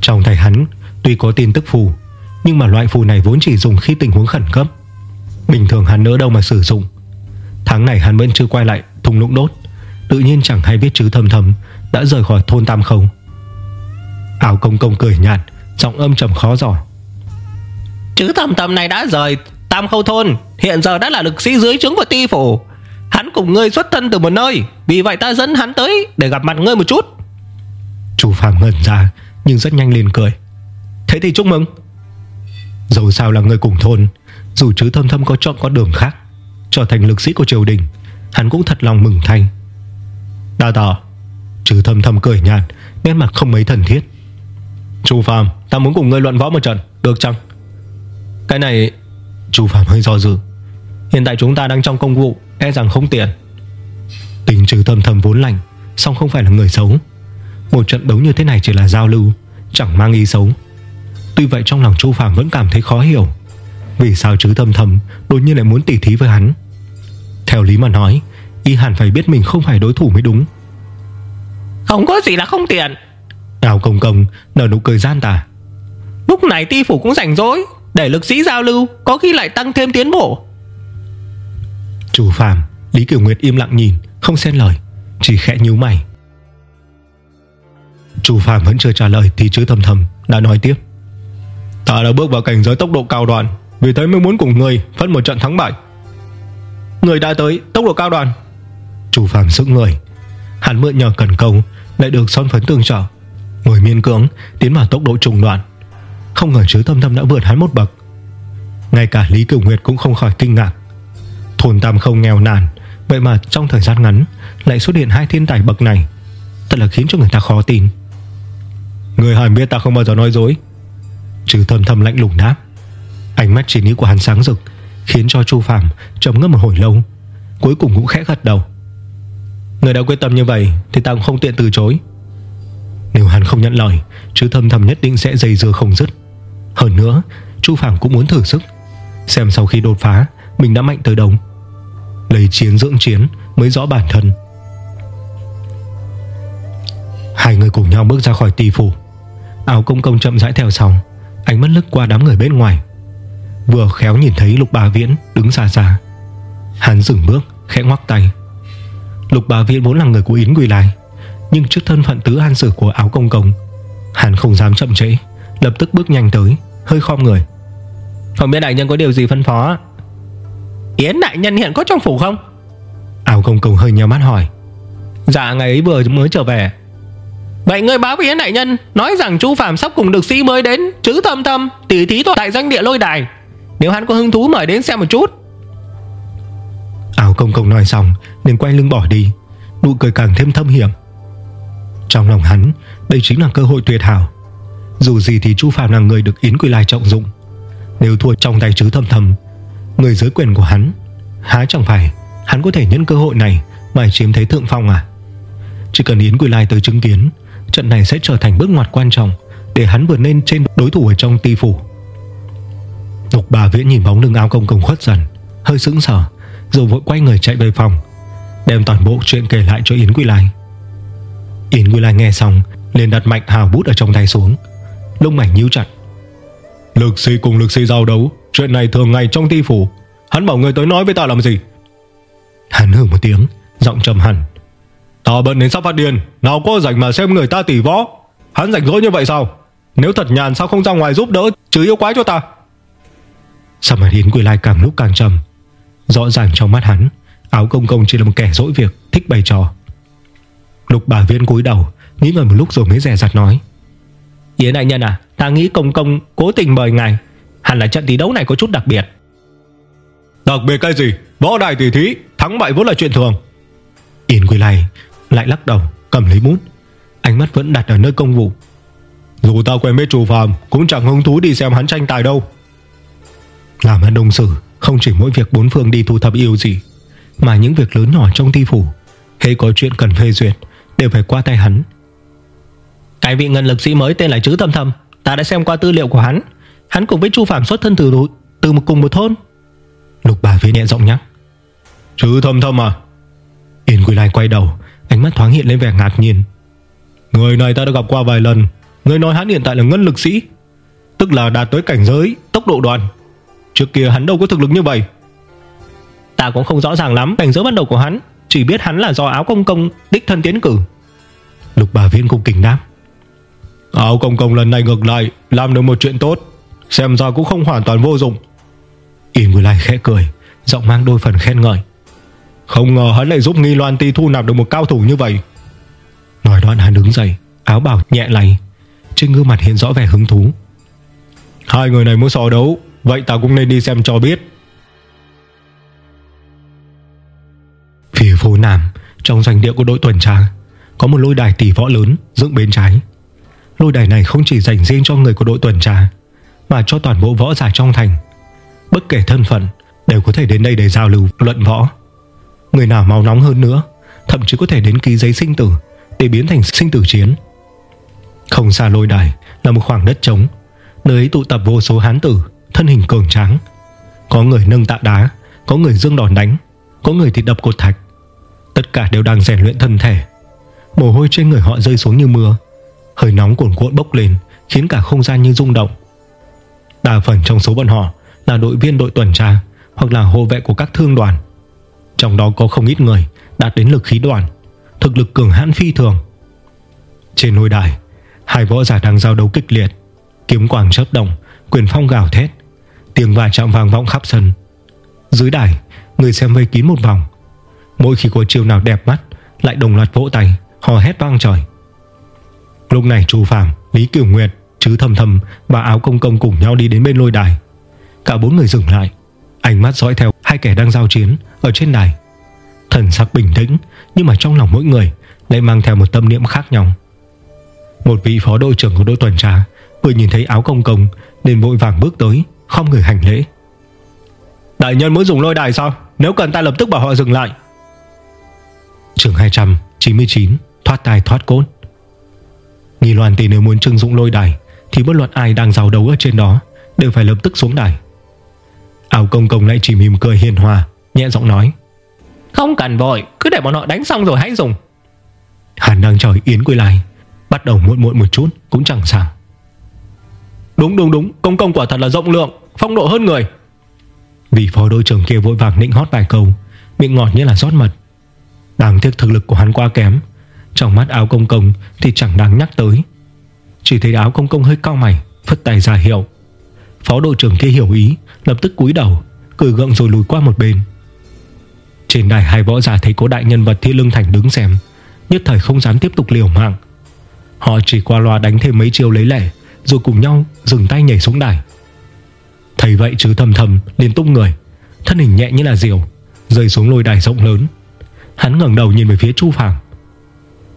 Trong tay hắn, tuy có tin tức phù, Nhưng mà loại phù này vốn chỉ dùng khi tình huống khẩn cấp. Bình thường hắn nỡ đâu mà sử dụng. Tháng này hắn vẫn chưa quay lại thùng lũng đốt, Tự nhiên chẳng hay biết chứ thầm thầm Đã rời khỏi thôn Tam Không Ảo công công cười nhạt, Giọng âm trầm khó giỏ
Chứ thầm thầm này đã rời Tam Khâu Thôn, Hiện giờ đã là lực sĩ dưới trướng của ti phủ. Hắn cùng ngươi xuất thân từ một nơi. Vì vậy ta dẫn hắn tới để gặp mặt ngươi một chút.
Chu Phạm ngẩn ra, Nhưng rất nhanh liền cười. Thế thì chúc mừng. Dẫu sao là người cùng thôn, Dù chứ thâm thâm có chọn con đường khác, Trở thành lực sĩ của triều đình, Hắn cũng thật lòng mừng thay. Đa tỏ Chứ thâm thâm cười nhạt, Nét mặt không mấy thần thiết. Chu Phạm ta muốn cùng ngươi luận võ một trận, Được chăng? Cái này, Chu Phạm hơi do dự. Hiện tại chúng ta đang trong công vụ E rằng không tiền Tình trừ thâm thâm vốn lành Xong không phải là người xấu. Một trận đấu như thế này chỉ là giao lưu Chẳng mang ý xấu. Tuy vậy trong lòng Chu Phạm vẫn cảm thấy khó hiểu Vì sao chứ thâm thâm Đột nhiên lại muốn tỉ thí với hắn? Theo lý mà nói Y hẳn phải biết mình không phải đối thủ mới đúng.
Không có gì là không tiền
Đào công công nở nụ cười gian tà.
Lúc này ti phủ cũng rảnh rỗi Để lực sĩ giao lưu Có khi lại tăng thêm tiến bộ
Chủ Phạm Lý Kiều Nguyệt im lặng nhìn, Không xen lời, Chỉ khẽ nhíu mày. Chủ Phạm vẫn chưa trả lời Thì chứ thầm thầm đã nói tiếp. Ta đã bước vào cảnh giới tốc độ cao đoàn Vì thế mới muốn cùng người phân một trận thắng bại.
Người đã tới tốc độ cao đoàn
Chủ Phạm sức người. Hắn mượn nhờ cần công Lại được son phấn tương trợ. Ngồi miên cưỡng, tiến vào tốc độ trùng đoạn. Không ngờ chứ thâm thâm đã vượt hắn một bậc. Ngay cả Lý Kiều Nguyệt cũng không khỏi kinh ngạc. Thôn Tam không nghèo nàn. Vậy mà trong thời gian ngắn, Lại xuất hiện hai thiên tài bậc này. Thật là khiến cho người ta khó tin. Người hẳn biết ta không bao giờ nói dối. Trừ thầm thầm lạnh lùng đáp. Ánh mắt chỉ nghĩ của hắn sáng rực, Khiến cho Chu Phạm trầm ngâm một hồi lâu. Cuối cùng cũng khẽ gật đầu. Người đã quyết tâm như vậy Thì ta cũng không tiện từ chối. Nếu hắn không nhận lời, Chứ thầm thầm nhất định sẽ dày dưa không dứt. Hơn nữa, Chu Phạm cũng muốn thử sức. Xem sau khi đột phá, Mình đã mạnh tới đâu. Lấy chiến dưỡng chiến mới rõ bản thân. Hai người cùng nhau bước ra khỏi tỷ phủ. Áo công công chậm rãi theo sau, Ánh mắt lướt qua đám người bên ngoài. Vừa khéo nhìn thấy Lục Bà Viễn Đứng xa xa. Hắn dừng bước, khẽ ngoắc tay. Lục Bà Viễn vốn là người của Yến Quỳ Lai, Nhưng trước thân phận tứ an sử của áo công công, Hắn không dám chậm trễ, Lập tức bước nhanh tới, Hơi khom người.
Không biết đại nhân có điều gì phân phó Yến đại nhân hiện có trong phủ không?
Áo công công hơi nheo mắt hỏi.
Dạ ngày ấy vừa mới trở về. Vậy ngươi báo với Yến đại nhân Nói rằng chú Phạm sắp cùng được sĩ mới đến Chứ thâm thâm tỉ thí tại danh địa lôi đài. Nếu hắn có hứng thú mời đến xem một chút.
Áo công công nói xong liền quay lưng bỏ đi Nụ cười càng thêm thâm hiểm. Trong lòng hắn Đây chính là cơ hội tuyệt hảo. Dù gì thì Chu Phạm là người được Yến Quy Lai trọng dụng. Nếu thua trong tay chứ thâm thâm Người dưới quyền của hắn. Há chẳng phải hắn có thể nhân cơ hội này Mà chiếm thấy thượng phong à? Chỉ cần Yến quỳ Lai tới chứng kiến, Trận này sẽ trở thành bước ngoặt quan trọng Để hắn vượt lên trên đối thủ ở trong ti phủ. Lục bà viễn nhìn bóng lưng áo công công khuất dần, Hơi sững sờ, Rồi vội quay người chạy về phòng, Đem toàn bộ chuyện kể lại cho Yến quỳ Lai. Yến quỳ Lai nghe xong, liền đặt mạnh hào bút ở trong tay xuống, Lông mảnh nhíu chặt. Lực sĩ cùng lực sĩ giao đấu Chuyện này thường ngày trong ti phủ. Hắn bảo người tới nói với ta làm gì? Hắn hử một tiếng Giọng trầm hẳn. Ta bận đến sắp phát điên Nào có rảnh mà xem người ta tỉ võ. Hắn rảnh rỗi như vậy sao? Nếu thật nhàn sao không ra ngoài giúp đỡ Chứ yêu quái cho ta? Sao mà Yến Quy Lai càng lúc càng trầm. Rõ ràng trong mắt hắn Áo công công chỉ là một kẻ dỗi việc Thích bày trò. Lục bà viên cúi đầu Nghĩ ngợi một lúc rồi mới rẻ rặt nói.
Yến đại nhân à Ta nghĩ công công cố tình mời ngài Hẳn là trận tỷ đấu này có chút đặc biệt.
Đặc biệt cái gì? Võ đài tỷ thí Thắng bại vốn là chuyện thường. Yến Quy Lai lại lắc đầu Cầm lấy bút. Ánh mắt vẫn đặt ở nơi công vụ. Dù ta quen biết chủ phàm Cũng chẳng hứng thú đi xem hắn tranh tài đâu. Làm ăn đông sử Không chỉ mỗi việc bốn phương đi thu thập yêu gì Mà những việc lớn nhỏ trong ti phủ Hễ có chuyện cần phê duyệt Đều phải qua tay hắn.
Cái vị ngân lực sĩ mới tên là Chứ Thâm Thâm Ta đã xem qua tư liệu của hắn Hắn cùng với Chu Phạm xuất thân từ từ một cùng một thôn.
Lục bà viên nhẹ giọng nhắc Chứ Thâm Thâm à. Yên quỳ Lai quay đầu, Ánh mắt thoáng hiện lên vẻ ngạc nhiên. Người này ta đã gặp qua vài lần, Người nói hắn hiện tại là ngân lực sĩ, Tức là đạt tới cảnh giới, tốc độ đoàn. Trước kia hắn đâu có thực lực như vậy.
Ta cũng không rõ ràng lắm, cảnh giới ban đầu của hắn, Chỉ biết hắn là do áo công công đích thân tiến cử.
Lục bà viên cung kính đáp, Áo công công lần này ngược lại, Làm được một chuyện tốt. Xem ra cũng không hoàn toàn vô dụng. Y Nguyên Lai khẽ cười Giọng mang đôi phần khen ngợi. Không ngờ hắn lại giúp Nghi Loan Ti thu nạp được một cao thủ như vậy. Nói đoạn hắn đứng dậy Áo bảo nhẹ lầy, Trên gương mặt hiện rõ vẻ hứng thú. Hai người này muốn so đấu Vậy ta cũng nên đi xem cho biết. Phía phố Nam Trong doanh địa của đội tuần tra Có một lôi đài tỷ võ lớn dựng bên trái. Lôi đài này không chỉ dành riêng cho người của đội tuần tra mà cho toàn bộ võ giả trong thành. Bất kể thân phận, Đều có thể đến đây để giao lưu, luận võ. Người nào máu nóng hơn nữa, Thậm chí có thể đến ký giấy sinh tử Để biến thành sinh tử chiến. Không xa lôi đài là một khoảng đất trống, Nơi ấy tụ tập vô số hán tử, Thân hình cường tráng. Có người nâng tạ đá, Có người dương đòn đánh, Có người thì đập cột thạch. Tất cả đều đang rèn luyện thân thể. Mồ hôi trên người họ rơi xuống như mưa. Hơi nóng cuồn cuộn bốc lên, Khiến cả không gian như rung động. Đa phần trong số bọn họ Là đội viên đội tuần tra Hoặc là hộ vệ của các thương đoàn. Trong đó có không ít người Đạt đến lực khí đoàn, Thực lực cường hãn phi thường. Trên nôi đài, Hai võ giả đang giao đấu kịch liệt, Kiếm quang chớp động Quyền phong gào thét, Tiếng va chạm vang vọng khắp sân. Dưới đài, Người xem vây kín một vòng. Mỗi khi có chiều nào đẹp mắt, Lại đồng loạt vỗ tay, Hò hét vang trời. Lúc này Chu Phạm Lý cửu Nguyệt Chứ thầm thầm Và áo công công cùng nhau đi đến bên lôi đài. Cả bốn người dừng lại. Ánh mắt dõi theo hai kẻ đang giao chiến Ở trên đài. Thần sắc bình tĩnh, Nhưng mà trong lòng mỗi người Lại mang theo một tâm niệm khác nhau. Một vị phó đội trưởng của đội tuần tra Vừa nhìn thấy áo công công Nên vội vàng bước tới, Không người hành lễ. Đại nhân muốn dùng lôi đài sao? Nếu cần ta lập tức bảo họ dừng lại. Trường 299 Thoát tài thoát cốt. Nghi loan tỷ nếu muốn trưng dụng lôi đài thì bất luận ai đang giao đấu ở trên đó Đều phải lập tức xuống đài. Áo công công lại chỉ mỉm cười hiền hòa Nhẹ giọng nói
Không cần vội Cứ để bọn họ đánh xong rồi hãy dùng.
Hắn đang chờ Yến quay lại Bắt đầu muộn muộn một chút cũng chẳng sao. Đúng đúng đúng Công công quả thật là rộng lượng Phong độ hơn người. Vị phó đội trưởng kia vội vàng nịnh hót vài câu Miệng ngọt như là rót mật. Đáng tiếc thực lực của hắn quá kém Trong mắt áo công công thì chẳng đáng nhắc tới chỉ thấy áo công công hơi cao mày, Phất tay ra hiệu. Phó đội trưởng kia hiểu ý, Lập tức cúi đầu, Cười gượng rồi lùi qua một bên. Trên đài hai võ giả thấy có đại nhân vật Thi Lương Thành đứng xem, Nhất thời không dám tiếp tục liều mạng. Họ chỉ qua loa đánh thêm mấy chiêu lấy lẻ Rồi cùng nhau dừng tay nhảy xuống đài. Thấy vậy chứ thầm thầm, liền tung người, Thân hình nhẹ như là diều, Rơi xuống lôi đài rộng lớn. Hắn ngẩng đầu nhìn về phía Chu Phạm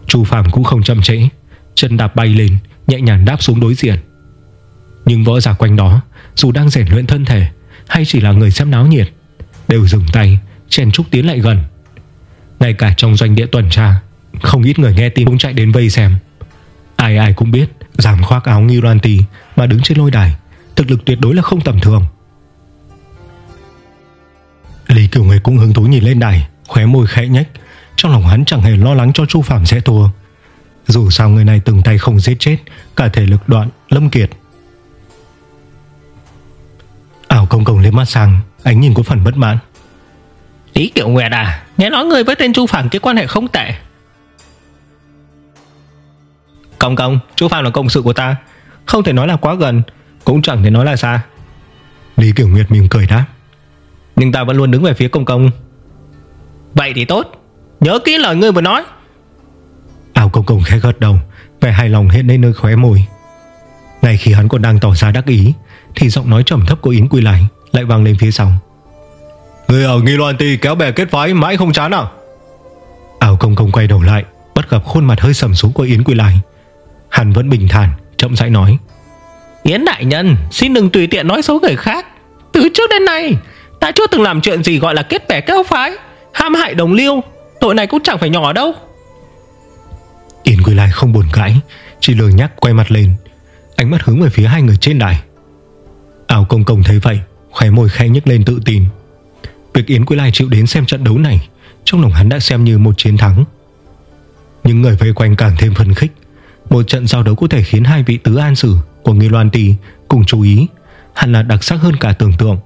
Chu Phạm cũng không chậm trễ, Chân đạp bay lên Nhẹ nhàng đáp xuống đối diện. Nhưng võ giả quanh đó, Dù đang rèn luyện thân thể Hay chỉ là người xem náo nhiệt, Đều dừng tay, Chèn trúc tiến lại gần. Ngay cả trong doanh địa tuần tra, Không ít người nghe tin cũng chạy đến vây xem. Ai ai cũng biết Giảm khoác áo nghi loan tì Mà đứng trên lôi đài, Thực lực tuyệt đối là không tầm thường. Lý Kiều Nguyệt cũng hứng thú nhìn lên đài, Khóe môi khẽ nhách Trong lòng hắn chẳng hề lo lắng cho Chu Phạm sẽ thua. Dù sao người này từng tay không giết chết Cả thể lực đoạn lâm kiệt. Ảo công công lên mắt sang Ánh nhìn có phần bất mãn.
Lý Kiều Nguyệt à Nghe nói người với tên Chu Phạm cái quan hệ không tệ. Công công Chu Phạm là công sự của ta. Không thể nói là quá gần Cũng chẳng thể nói là xa.
Lý Kiều Nguyệt mỉm cười đáp.
Nhưng ta vẫn luôn đứng về phía công công. Vậy thì tốt. Nhớ kỹ lời ngươi vừa nói
Ảo công công khẽ gật đầu Vẻ hài lòng hiện lên nơi khóe môi. Ngay khi hắn còn đang tỏ ra đắc ý Thì giọng nói trầm thấp của Yến Quy lại Lại vang lên phía sau. Người ở Nghi Loan Ti kéo bè kết phái mãi không chán à? Ảo công công quay đầu lại Bắt gặp khuôn mặt hơi sầm xuống của Yến Quy lại Hắn vẫn bình thản Chậm rãi nói.
Yến đại nhân Xin đừng tùy tiện nói xấu người khác. Từ trước đến nay Ta chưa từng làm chuyện gì gọi là kết bè kéo phái Hãm hại đồng liêu. Tội này cũng chẳng phải nhỏ đâu
Yến Quy Lai không buồn cãi, Chỉ lười nhắc quay mặt lên. Ánh mắt hướng về phía hai người trên đài. Ảo công công thấy vậy, Khóe môi khẽ nhếch lên tự tin. Việc Yến Quy Lai chịu đến xem trận đấu này, Trong lòng hắn đã xem như một chiến thắng. Những người vây quanh càng thêm phấn khích. Một trận giao đấu có thể khiến hai vị tứ an sử Của Nghi Loan Tì cùng chú ý, Hẳn là đặc sắc hơn cả tưởng tượng.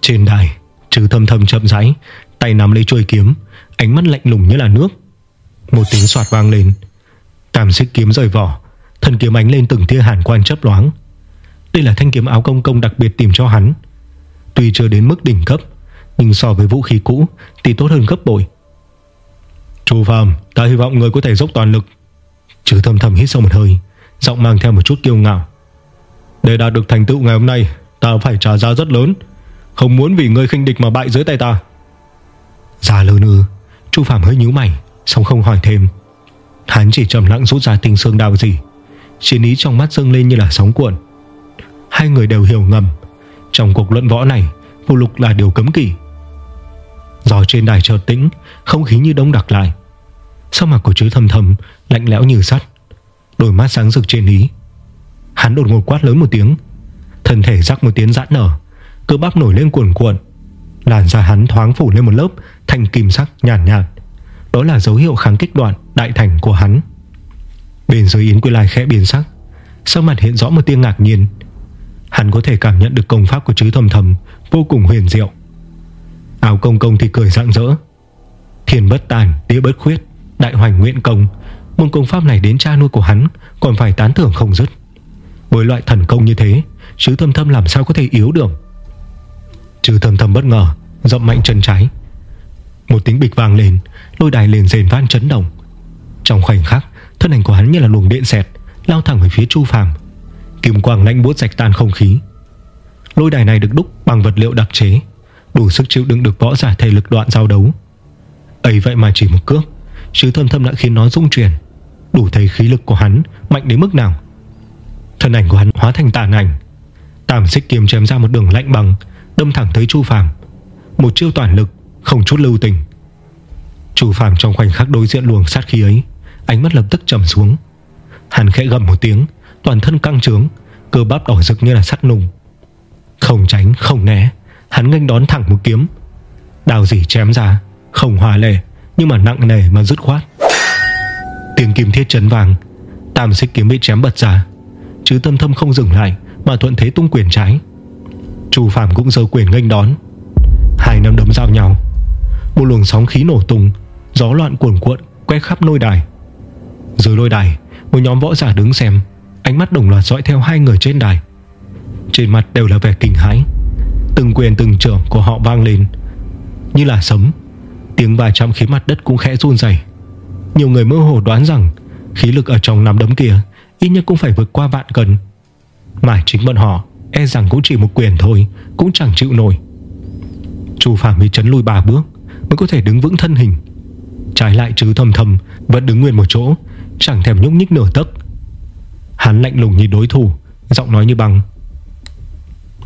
Trên đài, Trừ thâm thâm chậm rãi, Tay nắm lấy chuôi kiếm, Ánh mắt lạnh lùng như là nước. Một tiếng soạt vang lên. Tam xích kiếm rời vỏ. Thần kiếm ánh lên từng tia hàn quan chấp loáng. Đây là thanh kiếm áo công công đặc biệt tìm cho hắn. Tuy chưa đến mức đỉnh cấp, Nhưng so với vũ khí cũ Thì tốt hơn gấp bội. Chu Phạm Ta hy vọng người có thể dốc toàn lực. Trừ thầm thầm hít sâu một hơi, Giọng mang theo một chút kiêu ngạo. Để đạt được thành tựu ngày hôm nay, Ta phải trả giá rất lớn. Không muốn vì người khinh địch mà bại dưới tay ta. Già lớn ư Chu Phạm hơi nhíu mày. Xong không hỏi thêm. Hắn chỉ trầm lặng rút ra tinh xương đào gì. Chiến ý trong mắt dâng lên như là sóng cuộn. Hai người đều hiểu ngầm. Trong cuộc luận võ này Phụ lục là điều cấm kỵ. Gió trên đài chợt tĩnh Không khí như đông đặc lại. Sau mặt của chữ thầm thầm Lạnh lẽo như sắt. Đôi mắt sáng rực trên ý. Hắn đột ngột quát lớn một tiếng. Thân thể rắc một tiếng giãn nở. Cơ bắp nổi lên cuồn cuộn. Làn da hắn thoáng phủ lên một lớp Thành kim sắc nhàn nhạt, nhạt. Đó là dấu hiệu kháng kích đoạn đại thành của hắn. Bên dưới Yến Quy Lai khẽ biến sắc Sau mặt hiện rõ một tiếng ngạc nhiên. Hắn có thể cảm nhận được công pháp của chứ thầm thầm Vô cùng huyền diệu. Áo công công thì cười rạng rỡ. Thiền bất tàn, tía bất khuyết Đại hoành nguyện công Môn công pháp này đến cha nuôi của hắn Còn phải tán thưởng không dứt. Với loại thần công như thế Chứ thầm thầm làm sao có thể yếu được? Chứ thầm thầm bất ngờ Dậm mạnh chân trái. Một tiếng bịch vang lên Lôi đài liền rền vang chấn động. Trong khoảnh khắc, Thân ảnh của hắn như là luồng điện xẹt, Lao thẳng về phía Chu Phàm. Kim quang lạnh buốt rạch tan không khí. Lôi đài này được đúc bằng vật liệu đặc chế, Đủ sức chịu đựng được võ giả thể lực đoạn giao đấu. Ấy vậy mà chỉ một cước, Chứ thâm thâm đã khiến nó rung chuyển, Đủ thấy khí lực của hắn mạnh đến mức nào. Thân ảnh của hắn hóa thành tàn ảnh. Tam xích kiếm chém ra một đường lạnh bằng, Đâm thẳng tới Chu Phàm. Một chiêu toàn lực, Không chút lưu tình. Chu Phàm trong khoảnh khắc đối diện luồng sát khí ấy, Ánh mắt lập tức trầm xuống. Hắn khẽ gầm một tiếng, Toàn thân căng trướng, Cơ bắp đỏ rực như là sắt nung Không tránh, không né, Hắn nghênh đón thẳng một kiếm. Đào dỉ chém ra, Không hòa lệ, Nhưng mà nặng nề mà dứt khoát. Tiếng kim thiết chấn vàng, Tam xích kiếm bị chém bật ra. Chứ tâm thâm không dừng lại, Mà thuận thế tung quyền trái. Chu Phạm cũng giơ quyền nghênh đón. Hai nắm đấm giao nhau. Một luồng sóng khí nổ tung Gió loạn cuồn cuộn, quét khắp nôi đài. Dưới lôi đài, Một nhóm võ giả đứng xem, Ánh mắt đồng loạt dõi theo hai người trên đài. Trên mặt đều là vẻ kinh hãi. Từng quyền từng trưởng của họ vang lên. Như là sấm, Tiếng va chạm khiến mặt đất cũng khẽ run rẩy. Nhiều người mơ hồ đoán rằng, Khí lực ở trong nắm đấm kia Ít nhất cũng phải vượt qua vạn cân. Mà chính bọn họ E rằng cũng chỉ một quyền thôi, Cũng chẳng chịu nổi. Chu Phạm bị chấn lui ba bước, Mới có thể đứng vững thân hình. Trái lại chứ thầm thầm Vẫn đứng nguyên một chỗ, Chẳng thèm nhúc nhích nửa tấc. Hắn lạnh lùng nhìn đối thủ, Giọng nói như bằng.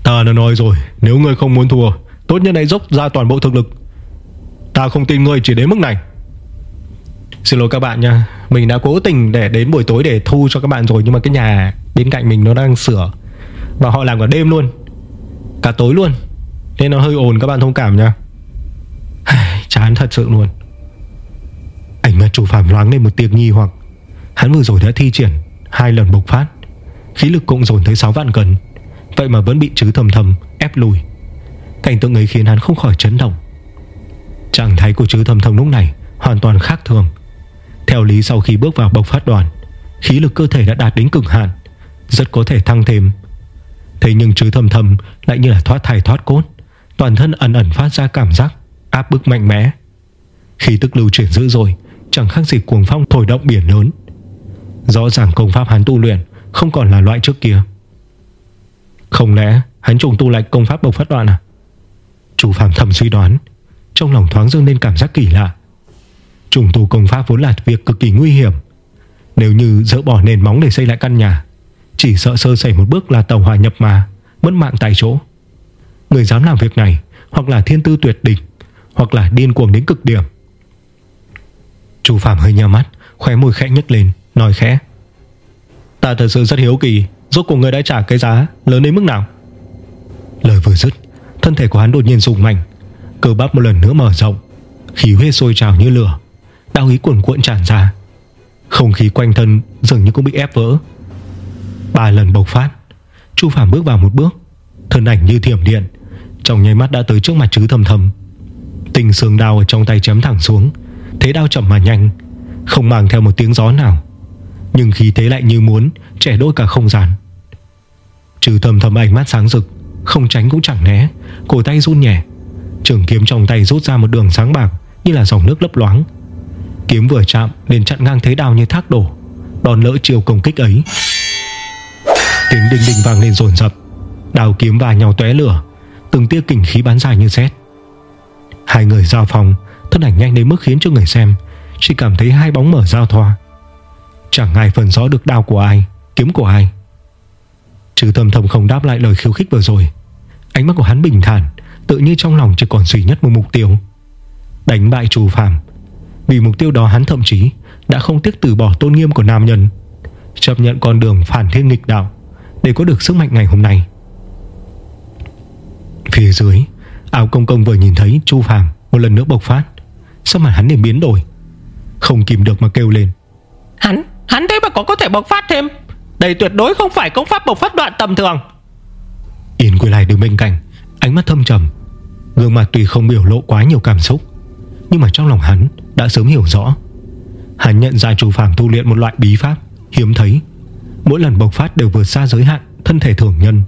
Ta đã nói rồi, Nếu ngươi không muốn thua, Tốt nhất hãy dốc ra toàn bộ thực lực. Ta không tin ngươi chỉ đến mức này. Xin lỗi các bạn nha, Mình đã cố tình để đến buổi tối để thu cho các bạn rồi, Nhưng mà cái nhà bên cạnh mình nó đang sửa. Và họ làm cả đêm luôn, Cả tối luôn. Nên nó hơi ồn các bạn thông cảm nha. Chán thật sự luôn mà chủ phạm loáng lên một tiếng nghi hoặc. Hắn vừa rồi đã thi triển, Hai lần bộc phát. Khí lực cũng dồn tới 6 vạn cân, Vậy mà vẫn bị chứ thầm thầm ép lùi. Cảnh tượng ấy khiến hắn không khỏi chấn động. Trạng thái của chứ thầm thầm lúc này Hoàn toàn khác thường. Theo lý sau khi bước vào bộc phát đoàn, Khí lực cơ thể đã đạt đến cực hạn, Rất có thể thăng thêm. Thế nhưng chứ thầm thầm lại như là thoát thai thoát cốt, Toàn thân ẩn ẩn phát ra cảm giác Áp bức mạnh mẽ. Khí tức lưu chuyển dữ dội Chẳng khác gì cuồng phong thổi động biển lớn. Rõ ràng công pháp hắn tu luyện Không còn là loại trước kia. Không lẽ hắn trùng tu lại công pháp bộc phát đoạn à? Chủ phạm thầm suy đoán, Trong lòng thoáng dâng lên cảm giác kỳ lạ. Trùng tu công pháp vốn là việc cực kỳ nguy hiểm. Nếu như dỡ bỏ nền móng để xây lại căn nhà, Chỉ sợ sơ sẩy một bước là tàu hòa nhập mà Mất mạng tại chỗ. Người dám làm việc này, Hoặc là thiên tư tuyệt địch Hoặc là điên cuồng đến cực điểm Chu Phạm hơi nheo mắt, Khóe môi khẽ nhấc lên, Nói khẽ. Ta thật sự rất hiếu kỳ, Rốt cuộc người đã trả cái giá lớn đến mức nào? Lời vừa dứt, Thân thể của hắn đột nhiên rung mạnh, Cơ bắp một lần nữa mở rộng, Khí huyết sôi trào như lửa Đau ý cuồn cuộn tràn ra. Không khí quanh thân dường như cũng bị ép vỡ. Ba lần bộc phát, Chu Phạm bước vào một bước, Thân ảnh như thiểm điện, Trong nháy mắt đã tới trước mặt chứ thầm thầm. Tình sương đao ở trong tay chém thẳng xuống Thế đao chậm mà nhanh, Không mang theo một tiếng gió nào. Nhưng khí thế lại như muốn, Trẻ đôi cả không gian. Trừ thầm thầm ánh mắt sáng rực, Không tránh cũng chẳng né, Cổ tay run nhẹ. Trường kiếm trong tay rút ra một đường sáng bạc, Như là dòng nước lấp loáng. Kiếm vừa chạm, liền chặn ngang thế đao như thác đổ, Đòn lỡ chiều công kích ấy. Tiếng đinh đinh vang lên rồn rập Đào kiếm va nhau tóe lửa, Từng tia kình khí bắn dài như xét Hai người giao phòng Thân ảnh nhanh đến mức khiến cho người xem Chỉ cảm thấy hai bóng mở giao thoa. Chẳng ai phần rõ được đao của ai, Kiếm của ai. Trừ thầm thầm không đáp lại lời khiêu khích vừa rồi, Ánh mắt của hắn bình thản, Tự như trong lòng chỉ còn duy nhất một mục tiêu. Đánh bại trù phàm, Vì mục tiêu đó hắn thậm chí Đã không tiếc từ bỏ tôn nghiêm của nam nhân, Chấp nhận con đường phản thiên nghịch đạo Để có được sức mạnh ngày hôm nay. Phía dưới, Áo công công vừa nhìn thấy Chu Phàm một lần nữa bộc phát. Sao mà hắn liền biến đổi? Không kìm được mà kêu lên.
Hắn, hắn thế mà có có thể bộc phát thêm. Đây tuyệt đối không phải công pháp bộc phát đoạn tầm thường.
Yên quay lại đứng bên cạnh Ánh mắt thâm trầm. Gương mặt tuy không biểu lộ quá nhiều cảm xúc Nhưng mà trong lòng hắn đã sớm hiểu rõ. Hắn nhận ra Chu Phàm tu luyện một loại bí pháp Hiếm thấy. Mỗi lần bộc phát đều vượt xa giới hạn Thân thể thường nhân.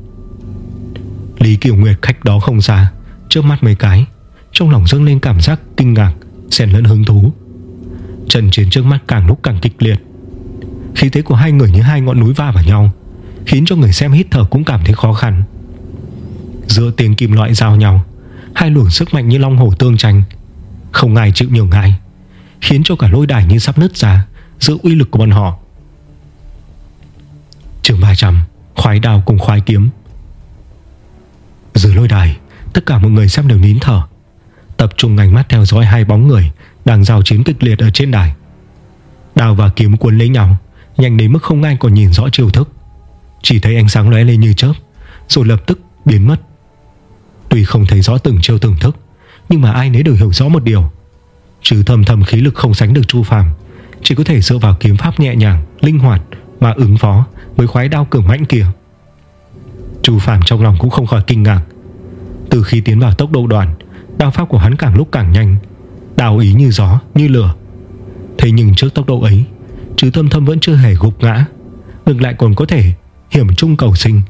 Lý Kiều Nguyệt khách đó không xa Trước mắt mấy cái Trong lòng dâng lên cảm giác kinh ngạc Xen lẫn hứng thú. Trận chiến trước mắt càng lúc càng kịch liệt. Khí thế của hai người như hai ngọn núi va vào nhau, Khiến cho người xem hít thở cũng cảm thấy khó khăn. Giữa tiếng kim loại giao nhau, Hai luồng sức mạnh như long hổ tương tranh, Không ai chịu nhường ai, Khiến cho cả lôi đài như sắp nứt ra Giữa uy lực của bọn họ. Trường 300 Khoái đào cùng khoái kiếm. Dưới lôi đài, Tất cả mọi người xem đều nín thở. Tập trung ánh mắt theo dõi hai bóng người Đang giao chiến kịch liệt ở trên đài. Đào và kiếm cuốn lấy nhau, Nhanh đến mức không ai còn nhìn rõ chiêu thức. Chỉ thấy ánh sáng lóe lên như chớp, Rồi lập tức biến mất. Tuy không thấy rõ từng chiêu từng thức, Nhưng mà ai nấy đều hiểu rõ một điều. Trừ thầm thầm khí lực không sánh được Chu Phàm, Chỉ có thể dựa vào kiếm pháp nhẹ nhàng, Linh hoạt mà ứng phó Với khoái đao cường mãnh kia. Chu Phàm trong lòng cũng không khỏi kinh ngạc. Từ khi tiến vào tốc độ đoàn Đao pháp của hắn càng lúc càng nhanh Đào ý như gió, như lửa. Thế nhưng trước tốc độ ấy Chứ thâm thâm vẫn chưa hề gục ngã Ngược lại còn có thể hiểm trung cầu sinh.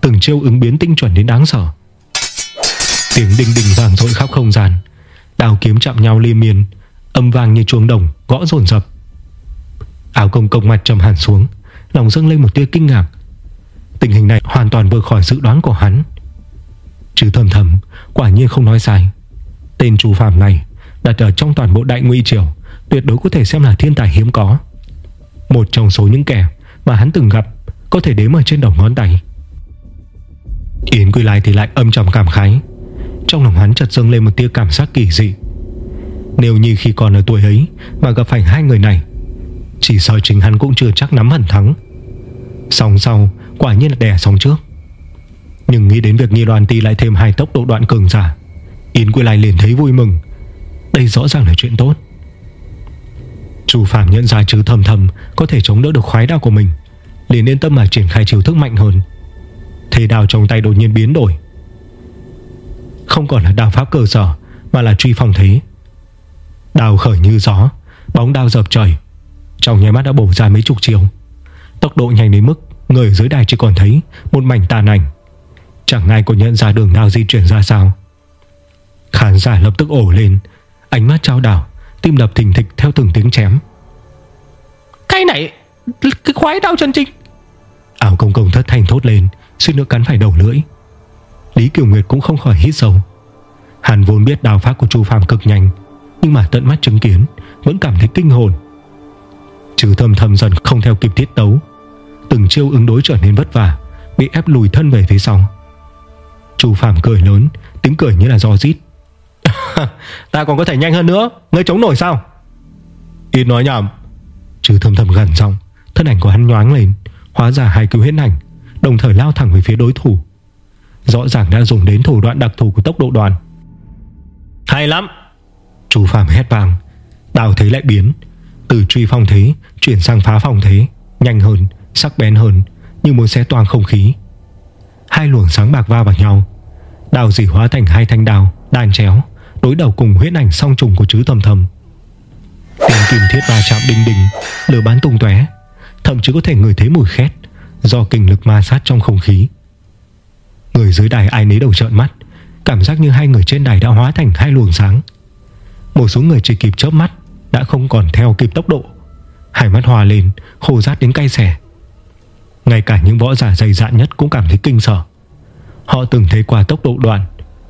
Từng chiêu ứng biến tinh chuẩn đến đáng sợ. Tiếng đinh đinh vàng rội khắp không gian Đào kiếm chạm nhau liên miên Âm vang như chuông đồng Gõ rồn rập. Áo công công mặt trầm hẳn xuống Lòng dâng lên một tia kinh ngạc. Tình hình này hoàn toàn vượt khỏi dự đoán của hắn. Chứ thầm thầm, Quả nhiên không nói sai. Tên chú phạm này đặt ở trong toàn bộ đại nguy triều, Tuyệt đối có thể xem là thiên tài hiếm có. Một trong số những kẻ Mà hắn từng gặp Có thể đếm ở trên đầu ngón tay. Yến Quy Lai thì lại âm trầm cảm khái. Trong lòng hắn chợt dâng lên một tia cảm giác kỳ dị. Nếu như khi còn ở tuổi ấy Mà gặp phải hai người này, Chỉ sợ chính hắn cũng chưa chắc nắm hẳn thắng. Song sau, Quả nhiên là đè sóng trước. Nhưng nghĩ đến việc Nhi đoàn ti lại thêm hai tốc độ đoạn cường giả, Yến Quy Lai liền thấy vui mừng. Đây rõ ràng là chuyện tốt. Chủ Phạm nhận ra chứ thầm thầm Có thể chống đỡ được khoái đao của mình, liền yên tâm mà triển khai chiêu thức mạnh hơn. Thế đao trong tay đột nhiên biến đổi. Không còn là đao pháp cơ sở, Mà là truy phong thế. Đao khởi như gió, Bóng đao dập trời. Trong nháy mắt đã bổ ra mấy chục chiều. Tốc độ nhanh đến mức Người dưới đài chỉ còn thấy Một mảnh tàn ảnh. Chẳng ai có nhận ra đường đao di chuyển ra sao. Khán giả lập tức ổ lên Ánh mắt trao đảo Tim đập thình thịch theo từng tiếng chém.
Cái này Cái khoái đau chân trinh.
Ảo công công thất thành thốt lên Suýt nữa cắn phải đầu lưỡi. Lý Kiều Nguyệt cũng không khỏi hít sâu. Hàn vốn biết đào pháp của Chu Phạm cực nhanh Nhưng mà tận mắt chứng kiến Vẫn cảm thấy kinh hồn. Trừ thầm thầm dần không theo kịp thiết tấu Từng chiêu ứng đối trở nên vất vả Bị ép lùi thân về phía sau Chu Phạm cười lớn Tiếng cười như là do rít
Ta còn có thể nhanh hơn nữa Ngươi chống nổi sao?
Ít nói nhảm. Trừ thầm thầm gần xong Thân ảnh của hắn nhoáng lên Hóa ra hai cứu huyết ảnh Đồng thời lao thẳng về phía đối thủ. Rõ ràng đã dùng đến thủ đoạn đặc thù của tốc độ đoàn.
Hay lắm!
Chu Phạm hét vàng Đào thế lại biến. Từ truy phong thế chuyển sang phá phong thế Nhanh hơn, sắc bén hơn Như muốn xé toang không khí. Hai luồng sáng bạc va vào nhau. Đào dỉ hóa thành hai thanh đào Đàn chéo, Đối đầu cùng huyết ảnh song trùng của chứ thầm thầm. Tiếng kim thiết va chạm đinh đinh Lửa bắn tung tóe, Thậm chí có thể người thấy mùi khét, Do kinh lực ma sát trong không khí. Người dưới đài ai nấy đầu trợn mắt, Cảm giác như hai người trên đài đã hóa thành hai luồng sáng. Một số người chỉ kịp chớp mắt, Đã không còn theo kịp tốc độ. Hai mắt hòa lên, Khô rát đến cay xẻ ngay cả những võ giả dày dạn nhất cũng cảm thấy kinh sợ. Họ từng thấy qua tốc độ đoạn,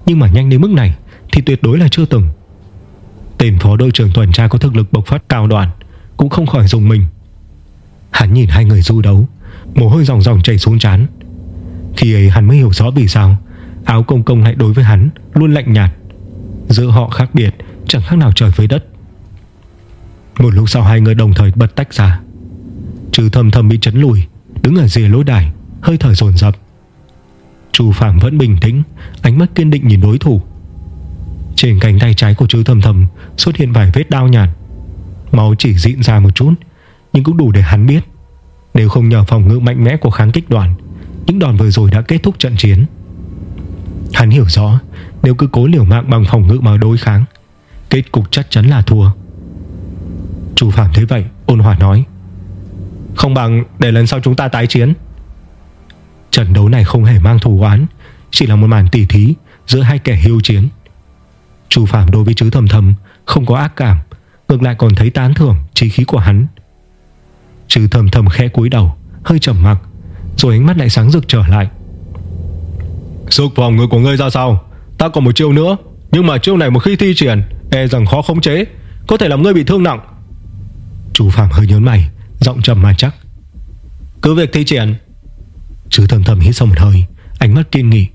Nhưng mà nhanh đến mức này Thì tuyệt đối là chưa từng. Tên phó đội trưởng tuần tra có thực lực bộc phát cao đoạn Cũng không khỏi dùng mình. Hắn nhìn hai người du đấu, Mồ hôi dòng dòng chảy xuống trán. Khi ấy hắn mới hiểu rõ vì sao Áo công công lại đối với hắn Luôn lạnh nhạt. Giữa họ khác biệt, chẳng khác nào trời với đất. Một lúc sau hai người đồng thời bật tách ra. Trừ thầm thầm bị chấn lùi Đứng ở rìa lối đài, Hơi thở dồn dập. Chu Phạm vẫn bình tĩnh, Ánh mắt kiên định nhìn đối thủ. Trên cánh tay trái của chữ thầm thầm Xuất hiện vài vết đau nhạt. Máu chỉ dịn ra một chút, Nhưng cũng đủ để hắn biết, Nếu không nhờ phòng ngự mạnh mẽ của kháng kích đoàn, Những đòn vừa rồi đã kết thúc trận chiến. Hắn hiểu rõ, Nếu cứ cố liều mạng bằng phòng ngự mà đối kháng, Kết cục chắc chắn là thua. Chu Phạm thấy vậy, Ôn hòa nói không bằng để lần sau chúng ta tái chiến. Trận đấu này không hề mang thù oán Chỉ là một màn tỉ thí Giữa hai kẻ hiếu chiến. Chu Phạm đối với chứ thầm thầm Không có ác cảm Ngược lại còn thấy tán thưởng trí khí của hắn. Chứ thầm thầm khẽ cúi đầu Hơi trầm mặc Rồi ánh mắt lại sáng rực trở lại. Sức phòng ngự của ngươi ra sao? Ta còn một chiêu nữa Nhưng mà chiêu này một khi thi triển E rằng khó khống chế Có thể làm ngươi bị thương nặng. Chú Phạm hơi nhớn mày Giọng trầm mà chắc. Cứ việc thi triển. Chứ thầm thầm hít sâu một hơi, Ánh mắt kiên nghị.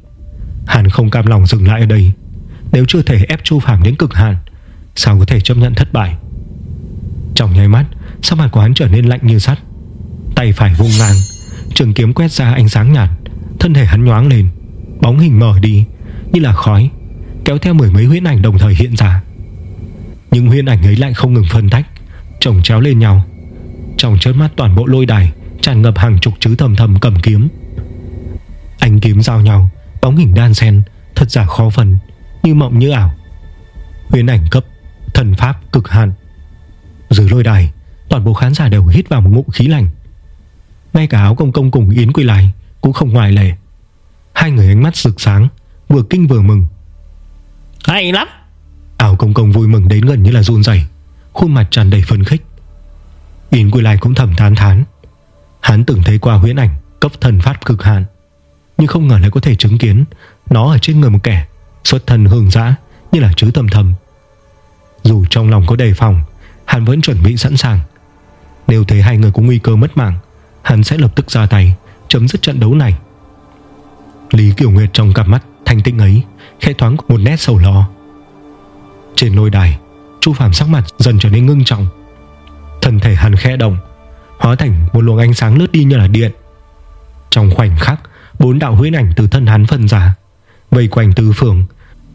Hàn không cam lòng dừng lại ở đây. Nếu chưa thể ép Chu Phạm đến cực hạn, Sao có thể chấp nhận thất bại? Trong nháy mắt, Sắc mặt của hắn trở nên lạnh như sắt. Tay phải vung ngang, Trường kiếm quét ra ánh sáng nhạt, Thân thể hắn nhoáng lên, Bóng hình mở đi, Như là khói, Kéo theo mười mấy huyễn ảnh đồng thời hiện ra. Những huyễn ảnh ấy lại không ngừng phân tách, Chồng chéo lên nhau. Trong chớp mắt toàn bộ lôi đài Tràn ngập hàng chục chữ thầm thầm cầm kiếm. Ánh kiếm giao nhau Bóng hình đan sen Thật giả khó phần Như mộng như ảo. Huyễn ảnh cấp Thần pháp cực hạn. Dưới lôi đài Toàn bộ khán giả đều hít vào một ngụm khí lạnh. Ngay cả áo công công cùng Yến Quy Lai Cũng không ngoài lệ. Hai người ánh mắt rực sáng Vừa kinh vừa mừng.
Hay lắm!
Ảo công công vui mừng đến gần như là run rẩy Khuôn mặt tràn đầy phấn khích Yến Quy Lai cũng thầm tán thán. Hắn từng thấy qua huyễn ảnh Cấp thần phát cực hạn, Nhưng không ngờ lại có thể chứng kiến Nó ở trên người một kẻ Xuất thần hương dã như là chứ tầm thầm. Dù trong lòng có đề phòng, Hắn vẫn chuẩn bị sẵn sàng. Nếu thấy hai người có nguy cơ mất mạng, Hắn sẽ lập tức ra tay, Chấm dứt trận đấu này. Lý Kiều Nguyệt trong cặp mắt thanh tịnh ấy Khẽ thoáng một nét sầu lo. Trên lôi đài, Chu Phạm sắc mặt dần trở nên ngưng trọng. Thân thể hắn khẽ động Hóa thành một luồng ánh sáng lướt đi như là điện. Trong khoảnh khắc Bốn đạo huyễn ảnh từ thân hắn phân ra Vây quanh tứ phương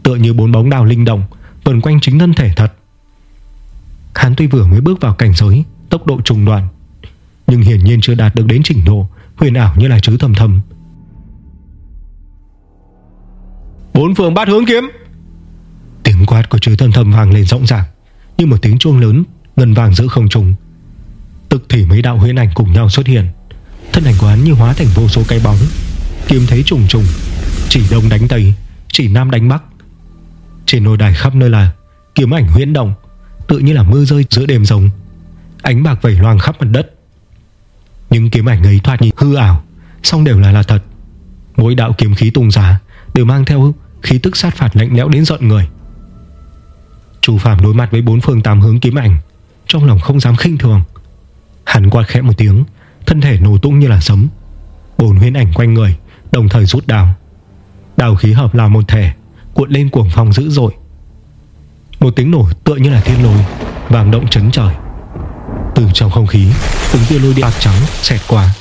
Tựa như bốn bóng đào linh động Vần quanh chính thân thể thật. Hắn tuy vừa mới bước vào cảnh giới Tốc độ trùng đoạn Nhưng hiển nhiên chưa đạt được đến trình độ Huyền ảo như là chứ thầm thầm.
Bốn phương bát hướng kiếm.
Tiếng quát của chữ thầm thầm vang lên rộng ràng Như một tiếng chuông lớn Ngân vàng giữa không trung, Tức thì mấy đạo huyễn ảnh cùng nhau xuất hiện. Thân ảnh của hắn như hóa thành vô số cái bóng Kiếm thấy trùng trùng Chỉ đông đánh tây Chỉ nam đánh bắc. Trên nồi đài khắp nơi là Kiếm ảnh huyễn động Tự như là mưa rơi giữa đêm rồng Ánh bạc vẩy loang khắp mặt đất. Những kiếm ảnh ấy thoạt nhìn hư ảo song đều là là thật. Mỗi đạo kiếm khí tung ra Đều mang theo khí tức sát phạt lạnh lẽo đến giận người. Chu Phạm đối mặt với bốn phương tám hướng kiếm ảnh trong lòng không dám khinh thường. Hắn quạt khẽ một tiếng, Thân thể nổ tung như là sấm, Bồn huyên ảnh quanh người, Đồng thời rút đào Đào khí hợp làm một thể, Cuộn lên cuồng phong dữ dội. Một tiếng nổ tựa như là thiên lôi Vàng động chấn trời. Từ trong không khí, Từng tia lôi điện bạc trắng xẹt qua.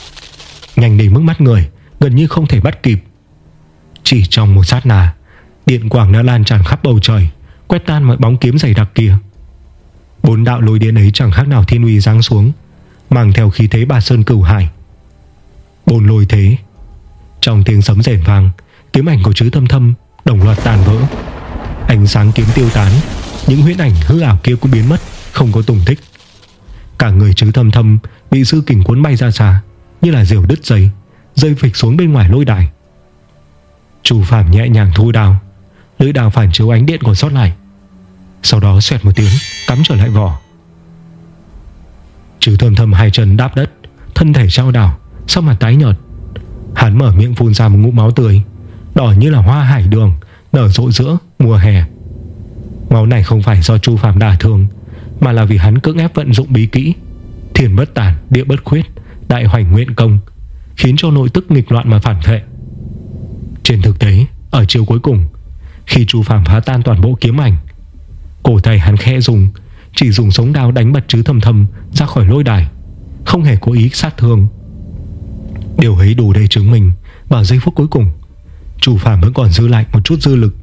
Nhanh đến mức mắt người, Gần như không thể bắt kịp. Chỉ trong một sát nà Điện quang đã lan tràn khắp bầu trời, Quét tan mọi bóng kiếm dày đặc kia. Bốn đạo lôi điện ấy chẳng khác nào thiên uy giáng xuống, Mang theo khí thế bà Sơn cửu hải. Bốn lôi thế, Trong tiếng sấm rền vang, Kiếm ảnh của chữ thâm thâm Đồng loạt tàn vỡ. Ánh sáng kiếm tiêu tán, Những huyễn ảnh hư ảo kia cũng biến mất, Không có tùng tích. Cả người chứ thâm thâm Bị sư kình cuốn bay ra xa, Như là diều đứt dây Rơi phịch xuống bên ngoài lôi đài. Chủ phạm nhẹ nhàng thu đào Lưỡi đào phản chiếu ánh điện còn sót lại. Sau đó xoẹt một tiếng Cắm trở lại vỏ. Chứ thơm thâm hai chân đáp đất Thân thể trao đảo Sau mặt tái nhợt. Hắn mở miệng phun ra một ngụm máu tươi Đỏ như là hoa hải đường Nở rộ giữa mùa hè. Máu này không phải do Chu Phạm đả thương Mà là vì hắn cưỡng ép vận dụng bí kỹ. Thiền bất tàn, địa bất khuyết Đại hoành nguyện công Khiến cho nội tức nghịch loạn mà phản vệ. Trên thực tế Ở chiều cuối cùng Khi Chu Phạm phá tan toàn bộ kiếm ảnh Cổ tay hắn khẽ dùng, Chỉ dùng sống đao đánh bật chứ thầm thầm, Ra khỏi lôi đài. Không hề cố ý sát thương. Điều ấy đủ để chứng minh Vào giây phút cuối cùng chủ Phạm vẫn còn dư lại một chút dư lực.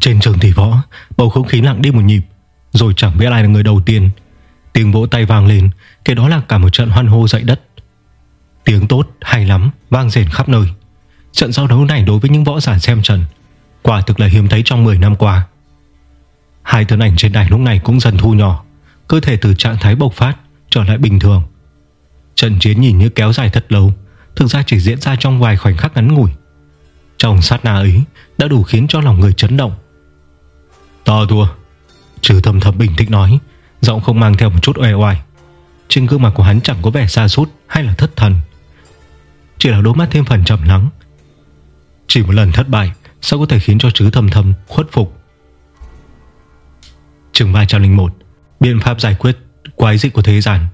Trên trường tỷ võ, Bầu không khí lặng đi một nhịp, Rồi chẳng biết ai là người đầu tiên. Tiếng vỗ tay vang lên, Cái đó là cả một trận hoan hô dậy đất. Tiếng tốt hay lắm Vang rền khắp nơi. Trận giao đấu này đối với những võ giả xem trận, Quả thực là hiếm thấy trong 10 năm qua. Hai thân ảnh trên đài lúc này cũng dần thu nhỏ, Cơ thể từ trạng thái bộc phát Trở lại bình thường. Trận chiến nhìn như kéo dài thật lâu, Thực ra chỉ diễn ra trong vài khoảnh khắc ngắn ngủi. Trong sát na ấy Đã đủ khiến cho lòng người chấn động. Ta thua, Trừ thầm thầm bình tĩnh nói, Giọng không mang theo một chút oe oai Trên gương mặt của hắn chẳng có vẻ xa sút Hay là thất thần. Chỉ là đôi mắt thêm phần trầm lắng. Chỉ một lần thất bại, Sao có thể khiến cho trứ thầm thầm khuất phục? Trường 301 Biện pháp giải quyết quái dị của thế gian.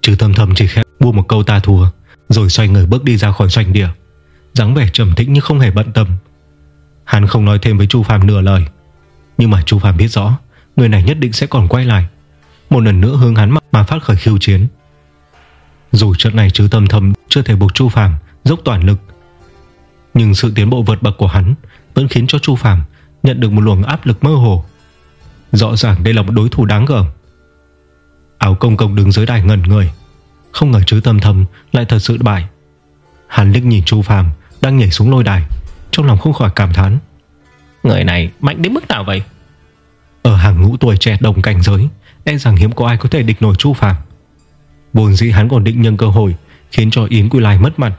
Chứ thầm thầm chỉ khẽ buông một câu ta thua, Rồi xoay người bước đi ra khỏi doanh địa. Dáng vẻ trầm tĩnh nhưng không hề bận tâm. Hắn không nói thêm với Chu Phạm nửa lời. Nhưng mà Chu Phạm biết rõ, Người này nhất định sẽ còn quay lại. Một lần nữa hướng hắn mà phát khởi khiêu chiến. Dù trận này chứ tâm thầm Chưa thể buộc Chu Phạm dốc toàn lực, Nhưng sự tiến bộ vượt bậc của hắn Vẫn khiến cho Chu Phạm Nhận được một luồng áp lực mơ hồ. Rõ ràng đây là một đối thủ đáng gờm Áo công công đứng dưới đài ngẩn người. Không ngờ chứ tâm thầm Lại thật sự bại. Hắn liếc nhìn Chu Phạm đang nhảy xuống lôi đài Trong lòng không khỏi cảm thán.
Người này mạnh đến mức nào vậy?
Ở hàng ngũ tuổi trẻ đồng cảnh giới E rằng hiếm có ai có thể địch nổi Chu Phạm Vốn dĩ hắn còn định nhân cơ hội Khiến cho Yến Quy Lai mất mặt.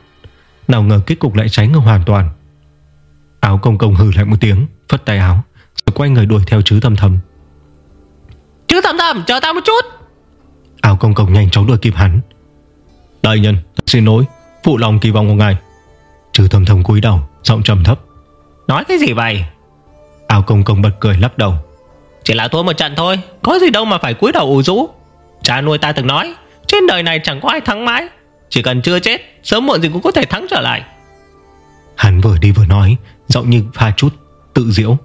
Nào ngờ kết cục lại trái ngược hoàn toàn. Áo công công hừ lại một tiếng Phất tay áo Rồi quay người đuổi theo chứ thầm thầm
Chứ thầm thầm chờ ta một chút.
Áo công công nhanh chóng đuổi kịp hắn. Đại nhân xin lỗi Phụ lòng kỳ vọng của ngài. Chứ thầm thầm cúi đầu Giọng trầm thấp.
Nói cái gì vậy?
Áo công công bật cười lắc đầu.
Chỉ là thua một trận thôi Có gì đâu mà phải cúi đầu ủ rũ. Cha nuôi ta từng nói Trên đời này chẳng có ai thắng mãi. Chỉ cần chưa chết Sớm muộn gì cũng có thể thắng trở lại.
Hắn vừa đi vừa nói Giọng như pha chút tự diễu.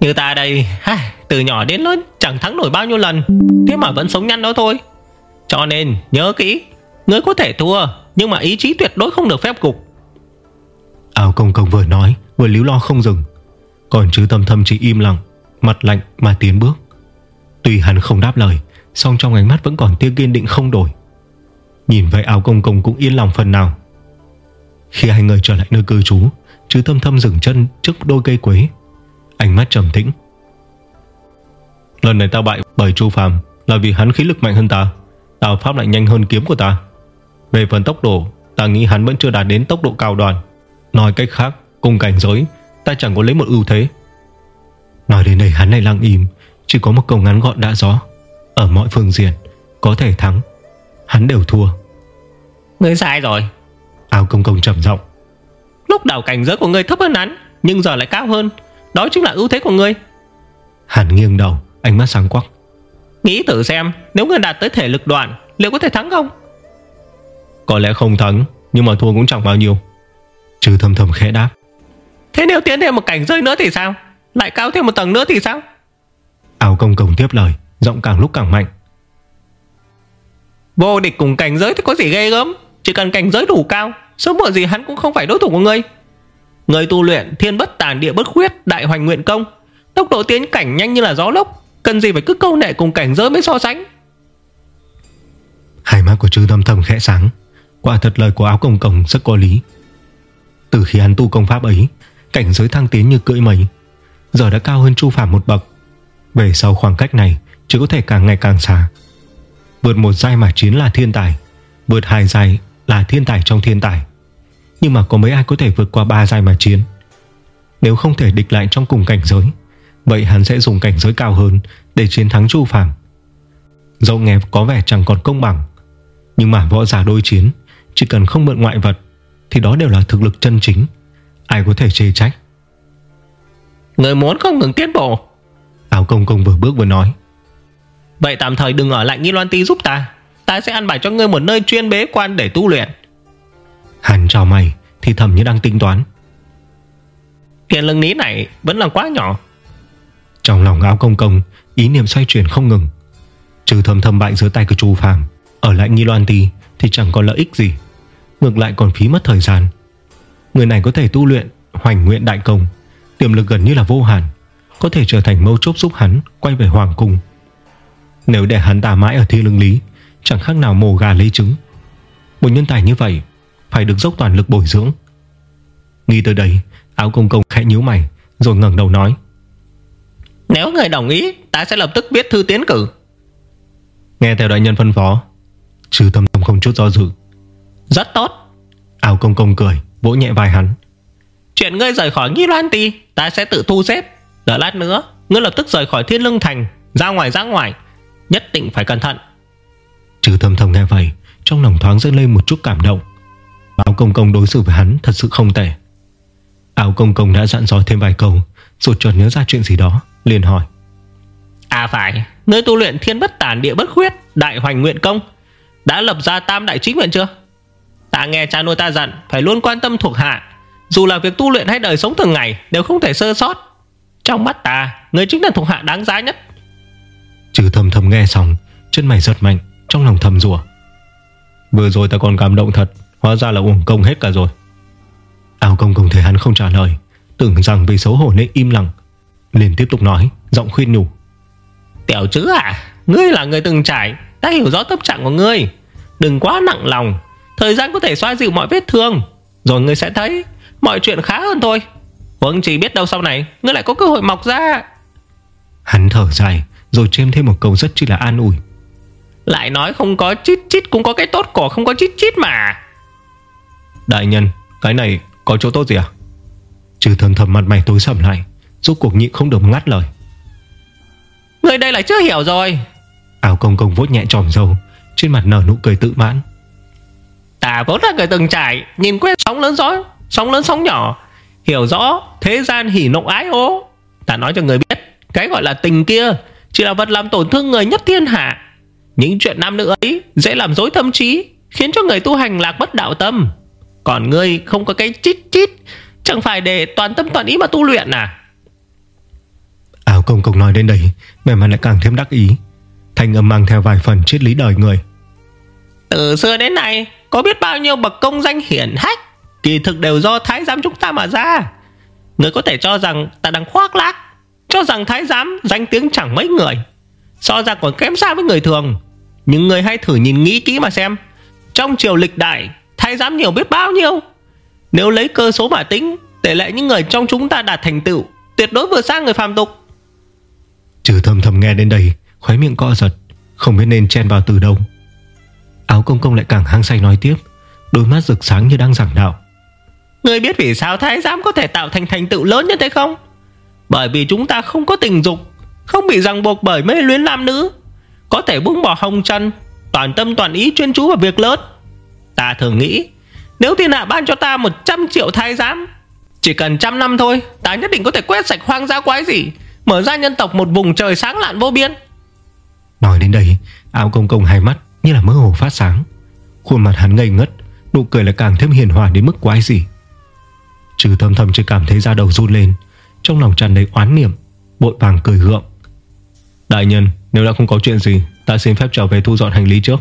Như ta đây ha, Từ nhỏ đến lớn chẳng thắng nổi bao nhiêu lần, Thế mà vẫn sống nhăn đó thôi. Cho nên, nhớ kỹ Ngươi có thể thua, Nhưng mà ý chí tuyệt đối không được phép cục.
Áo công công vừa nói, Vừa líu lo không dừng. Còn chứ tâm thâm chỉ im lặng, Mặt lạnh mà tiến bước. Tuy hắn không đáp lời, song trong ánh mắt vẫn còn tia kiên định không đổi. Nhìn vậy áo công công cũng yên lòng phần nào. Khi hai người trở lại nơi cư trú Chứ tâm thâm dừng chân trước đôi cây quế. Ánh mắt trầm tĩnh Lần này ta bại bởi Chu Phàm Là vì hắn khí lực mạnh hơn ta. Đào pháp lại nhanh hơn kiếm của ta. Về phần tốc độ Ta nghĩ hắn vẫn chưa đạt đến tốc độ cao đoàn Nói cách khác Cùng cảnh giới Ta chẳng có lấy một ưu thế. Nói đến đây hắn lại lặng im Chỉ có một câu ngắn gọn đã rõ. Ở mọi phương diện Có thể thắng Hắn đều thua.
Ngươi sai rồi.
Áo công công trầm giọng.
Lúc đầu cảnh giới của ngươi thấp hơn hắn Nhưng giờ lại cao hơn. Đó chính là ưu thế của ngươi.
Hắn nghiêng đầu Ánh mắt sáng quắc.
Nghĩ thử xem Nếu ngươi đạt tới thể lực đoạn Liệu có thể thắng không?
Có lẽ không thắng Nhưng mà thua cũng chẳng bao nhiêu. Trừ thầm thầm khẽ đáp.
Thế nếu tiến thêm một cảnh giới nữa thì sao? Lại cao thêm một tầng nữa thì sao?
Áo công công tiếp lời Giọng càng lúc càng mạnh.
Vô địch cùng cảnh giới thì có gì ghê gớm? Chỉ cần cảnh giới đủ cao Sớm muộn gì hắn cũng không phải đối thủ của ngươi. Người tu luyện thiên bất tàn địa bất khuyết Đại hoành nguyện công Tốc độ tiến cảnh nhanh như là gió lốc Cần gì phải cứ câu nệ cùng cảnh giới mới so sánh?
Hai mắt của chư thâm thầm khẽ sáng. Quả thật lời của áo công công rất có lý. Từ khi hắn tu công pháp ấy, Cảnh giới thăng tiến như cưỡi mây, Giờ đã cao hơn Chu Phạm một bậc. Về sau khoảng cách này, Chỉ có thể càng ngày càng xa. Vượt một giai mà chiến là thiên tài, Vượt hai giai là thiên tài trong thiên tài. Nhưng mà có mấy ai có thể vượt qua ba giai mà chiến? Nếu không thể địch lại trong cùng cảnh giới Vậy hắn sẽ dùng cảnh giới cao hơn Để chiến thắng Chu Phạm Dẫu nghe có vẻ chẳng còn công bằng Nhưng mà võ giả đôi chiến Chỉ cần không mượn ngoại vật Thì đó đều là thực lực chân chính. Ai có thể chê trách?
Người muốn không ngừng tiến bộ.
Áo công công vừa bước vừa nói.
Vậy tạm thời đừng ở lại Nghi Loan Ti giúp ta. Ta sẽ ăn bài cho ngươi một nơi chuyên bế quan để tu luyện.
Hắn chào mày Thì thầm như đang tính toán.
Tiền lưng ní này vẫn là quá nhỏ
trong lòng áo công công, Ý niệm xoay chuyển không ngừng. Trừ thầm thầm bại giữa tay của Chu Phàm, Ở lại Nghi Loan Ti thì chẳng có lợi ích gì, Ngược lại còn phí mất thời gian. Người này có thể tu luyện, Hoành nguyện đại công, Tiềm lực gần như là vô hạn, Có thể trở thành mâu chốt giúp hắn quay về Hoàng Cung. Nếu để hắn ta mãi ở thi lưng lý, Chẳng khác nào mồ gà lấy trứng. Một nhân tài như vậy, Phải được dốc toàn lực bồi dưỡng. Nghĩ tới đây Áo công công khẽ nhíu mày, Rồi ngẩng đầu nói.
Nếu người đồng ý Ta sẽ lập tức viết thư tiến cử.
Nghe theo đại nhân phân phó Trừ tâm tâm không chút do dự.
Rất tốt.
Áo công công cười Vỗ nhẹ vai hắn.
Chuyện ngươi rời khỏi Nghi Loan Ti Ta sẽ tự thu xếp. Đợi lát nữa Ngươi lập tức rời khỏi Thiên Lương Thành Ra ngoài ra ngoài. Nhất định phải cẩn thận.
Trừ thầm thầm nghe vậy Trong lòng thoáng dâng lên một chút cảm động. Áo công công đối xử với hắn thật sự không tệ. Áo công công đã dặn dò thêm vài câu Rồi chợt nhớ ra chuyện gì đó liền hỏi.
À phải Ngươi tu luyện thiên bất tản địa bất khuyết Đại hoành nguyện công Đã lập ra tam đại chính nguyện chưa? Ta nghe cha nuôi ta dặn Phải luôn quan tâm thuộc hạ. Dù là việc tu luyện hay đời sống thường ngày Đều không thể sơ sót. Trong mắt ta Ngươi chính là thuộc hạ đáng giá nhất.
Trừ thầm thầm nghe xong Chân mày giật mạnh Trong lòng thầm rủa. Vừa rồi ta còn cảm động thật Hóa ra là uổng công hết cả rồi. Áo công công thấy hắn không trả lời Tưởng rằng vì xấu hổ nên im lặng liền tiếp tục nói Giọng khuyên nhủ.
Tiểu chứ à Ngươi là người từng trải Ta hiểu rõ tâm trạng của ngươi. Đừng quá nặng lòng Thời gian có thể xoa dịu mọi vết thương Rồi ngươi sẽ thấy Mọi chuyện khá hơn thôi. Huống chỉ biết đâu sau này Ngươi lại có cơ hội mọc ra.
Hắn thở dài Rồi chêm thêm một câu rất chỉ là an ủi.
Lại nói không có chít chít Cũng có cái tốt của không có chít chít mà.
Đại nhân Cái này có chỗ tốt gì à Trừ thầm thầm mặt mày tối sầm lại Rốt cuộc nhịn không được ngắt lời.
Người đây là chưa hiểu rồi.
Áo công công vốt nhẹ tròm dâu Trên mặt nở nụ cười tự mãn.
Ta vốn là người từng trải Nhìn quen sóng lớn gió Sóng lớn sóng nhỏ Hiểu rõ thế gian hỉ nộ ái ố. Ta nói cho người biết Cái gọi là tình kia Chỉ là vật làm tổn thương người nhất thiên hạ. Những chuyện nam nữ ấy Dễ làm dối tâm trí Khiến cho người tu hành lạc mất đạo tâm. Còn ngươi không có cái chít chít Chẳng phải để toàn tâm toàn ý mà tu luyện à?
Áo công công nói đến đây Vẻ mặt lại càng thêm đắc ý. Thanh âm mang theo vài phần triết lý đời người.
Từ xưa đến nay Có biết bao nhiêu bậc công danh hiển hách Kỳ thực đều do thái giám chúng ta mà ra. Người có thể cho rằng ta đang khoác lác Cho rằng thái giám danh tiếng chẳng mấy người. So ra còn kém xa với người thường. Nhưng người hãy thử nhìn nghĩ kỹ mà xem. Trong triều lịch đại Thái giám nhiều biết bao nhiêu Nếu lấy cơ số mà tính Tỷ lệ những người trong chúng ta đạt thành tựu Tuyệt đối vượt xa người phàm tục.
Trừ thầm thầm nghe đến đây Khóe miệng co giật Không biết nên chen vào từ đâu. Áo công công lại càng hăng say nói tiếp Đôi mắt rực sáng như đang giảng đạo.
Ngươi biết vì sao thái giám có thể tạo thành thành tựu lớn như thế không? Bởi vì chúng ta không có tình dục Không bị ràng buộc bởi mê luyến nam nữ. Có thể buông bỏ hồng chân Toàn tâm toàn ý chuyên chú vào việc lớn. Ta thường nghĩ Nếu thiên hạ ban cho ta 100 triệu thái giám Chỉ cần trăm năm thôi Ta nhất định có thể quét sạch hoang dã quái gì Mở ra nhân tộc một vùng trời sáng lạn vô biên.
Nói đến đây Áo công công hai mắt như là mơ hồ phát sáng. Khuôn mặt hắn ngây ngất Nụ cười lại càng thêm hiền hòa đến mức quái gì. Trừ thầm thầm chỉ cảm thấy da đầu run lên Trong lòng tràn đầy oán niệm Bội vàng cười gượng. Đại nhân nếu đã không có chuyện gì Ta xin phép trở về thu dọn hành lý trước.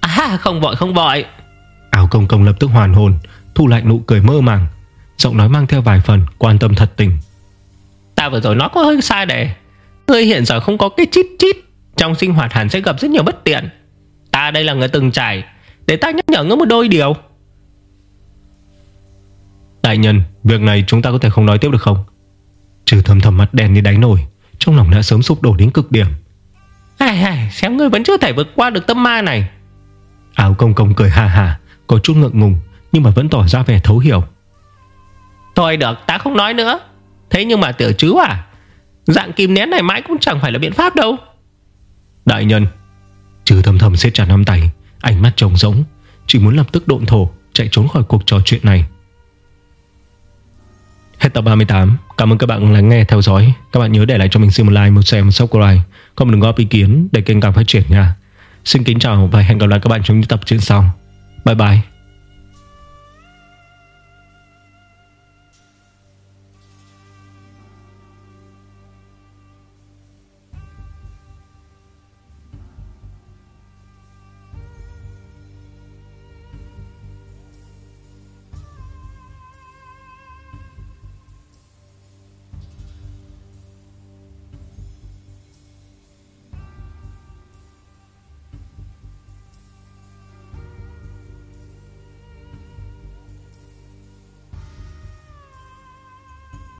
À không vội không vội
Áo công công lập tức hoàn hồn Thu lại nụ cười mơ màng. Giọng nói mang theo vài phần quan tâm thật tình.
Ta vừa rồi nói có hơi sai đề Ngươi hiện giờ không có cái chít chít Trong sinh hoạt hẳn sẽ gặp rất nhiều bất tiện. Ta đây là người từng trải Để ta nhắc nhở ngươi một đôi điều.
Đại nhân Việc này chúng ta có thể không nói tiếp được không? Trừ thầm thầm mắt đen như đáy nổi Trong lòng đã sớm sụp đổ đến cực điểm.
Ai, ai, Xem ngươi vẫn chưa thể vượt qua được tâm ma này.
Áo công công cười hà hà Có chút ngượng ngùng Nhưng mà vẫn tỏ ra vẻ thấu hiểu.
Thôi được ta không nói nữa. Thế nhưng mà tiểu chứ à Dạng kim nén này mãi cũng chẳng phải là biện pháp đâu.
Đại nhân Trừ thầm thầm siết chặt nắm tay Ánh mắt trống rỗng Chỉ muốn lập tức độn thổ Chạy trốn khỏi cuộc trò chuyện này. Hết tập 38 Cảm ơn các bạn lắng nghe theo dõi. Các bạn nhớ để lại cho mình xin một like, một share, một subscribe Còn đừng góp ý kiến để kênh càng phát triển nha. Xin kính chào và hẹn gặp lại các bạn trong những tập trên sau Bye bye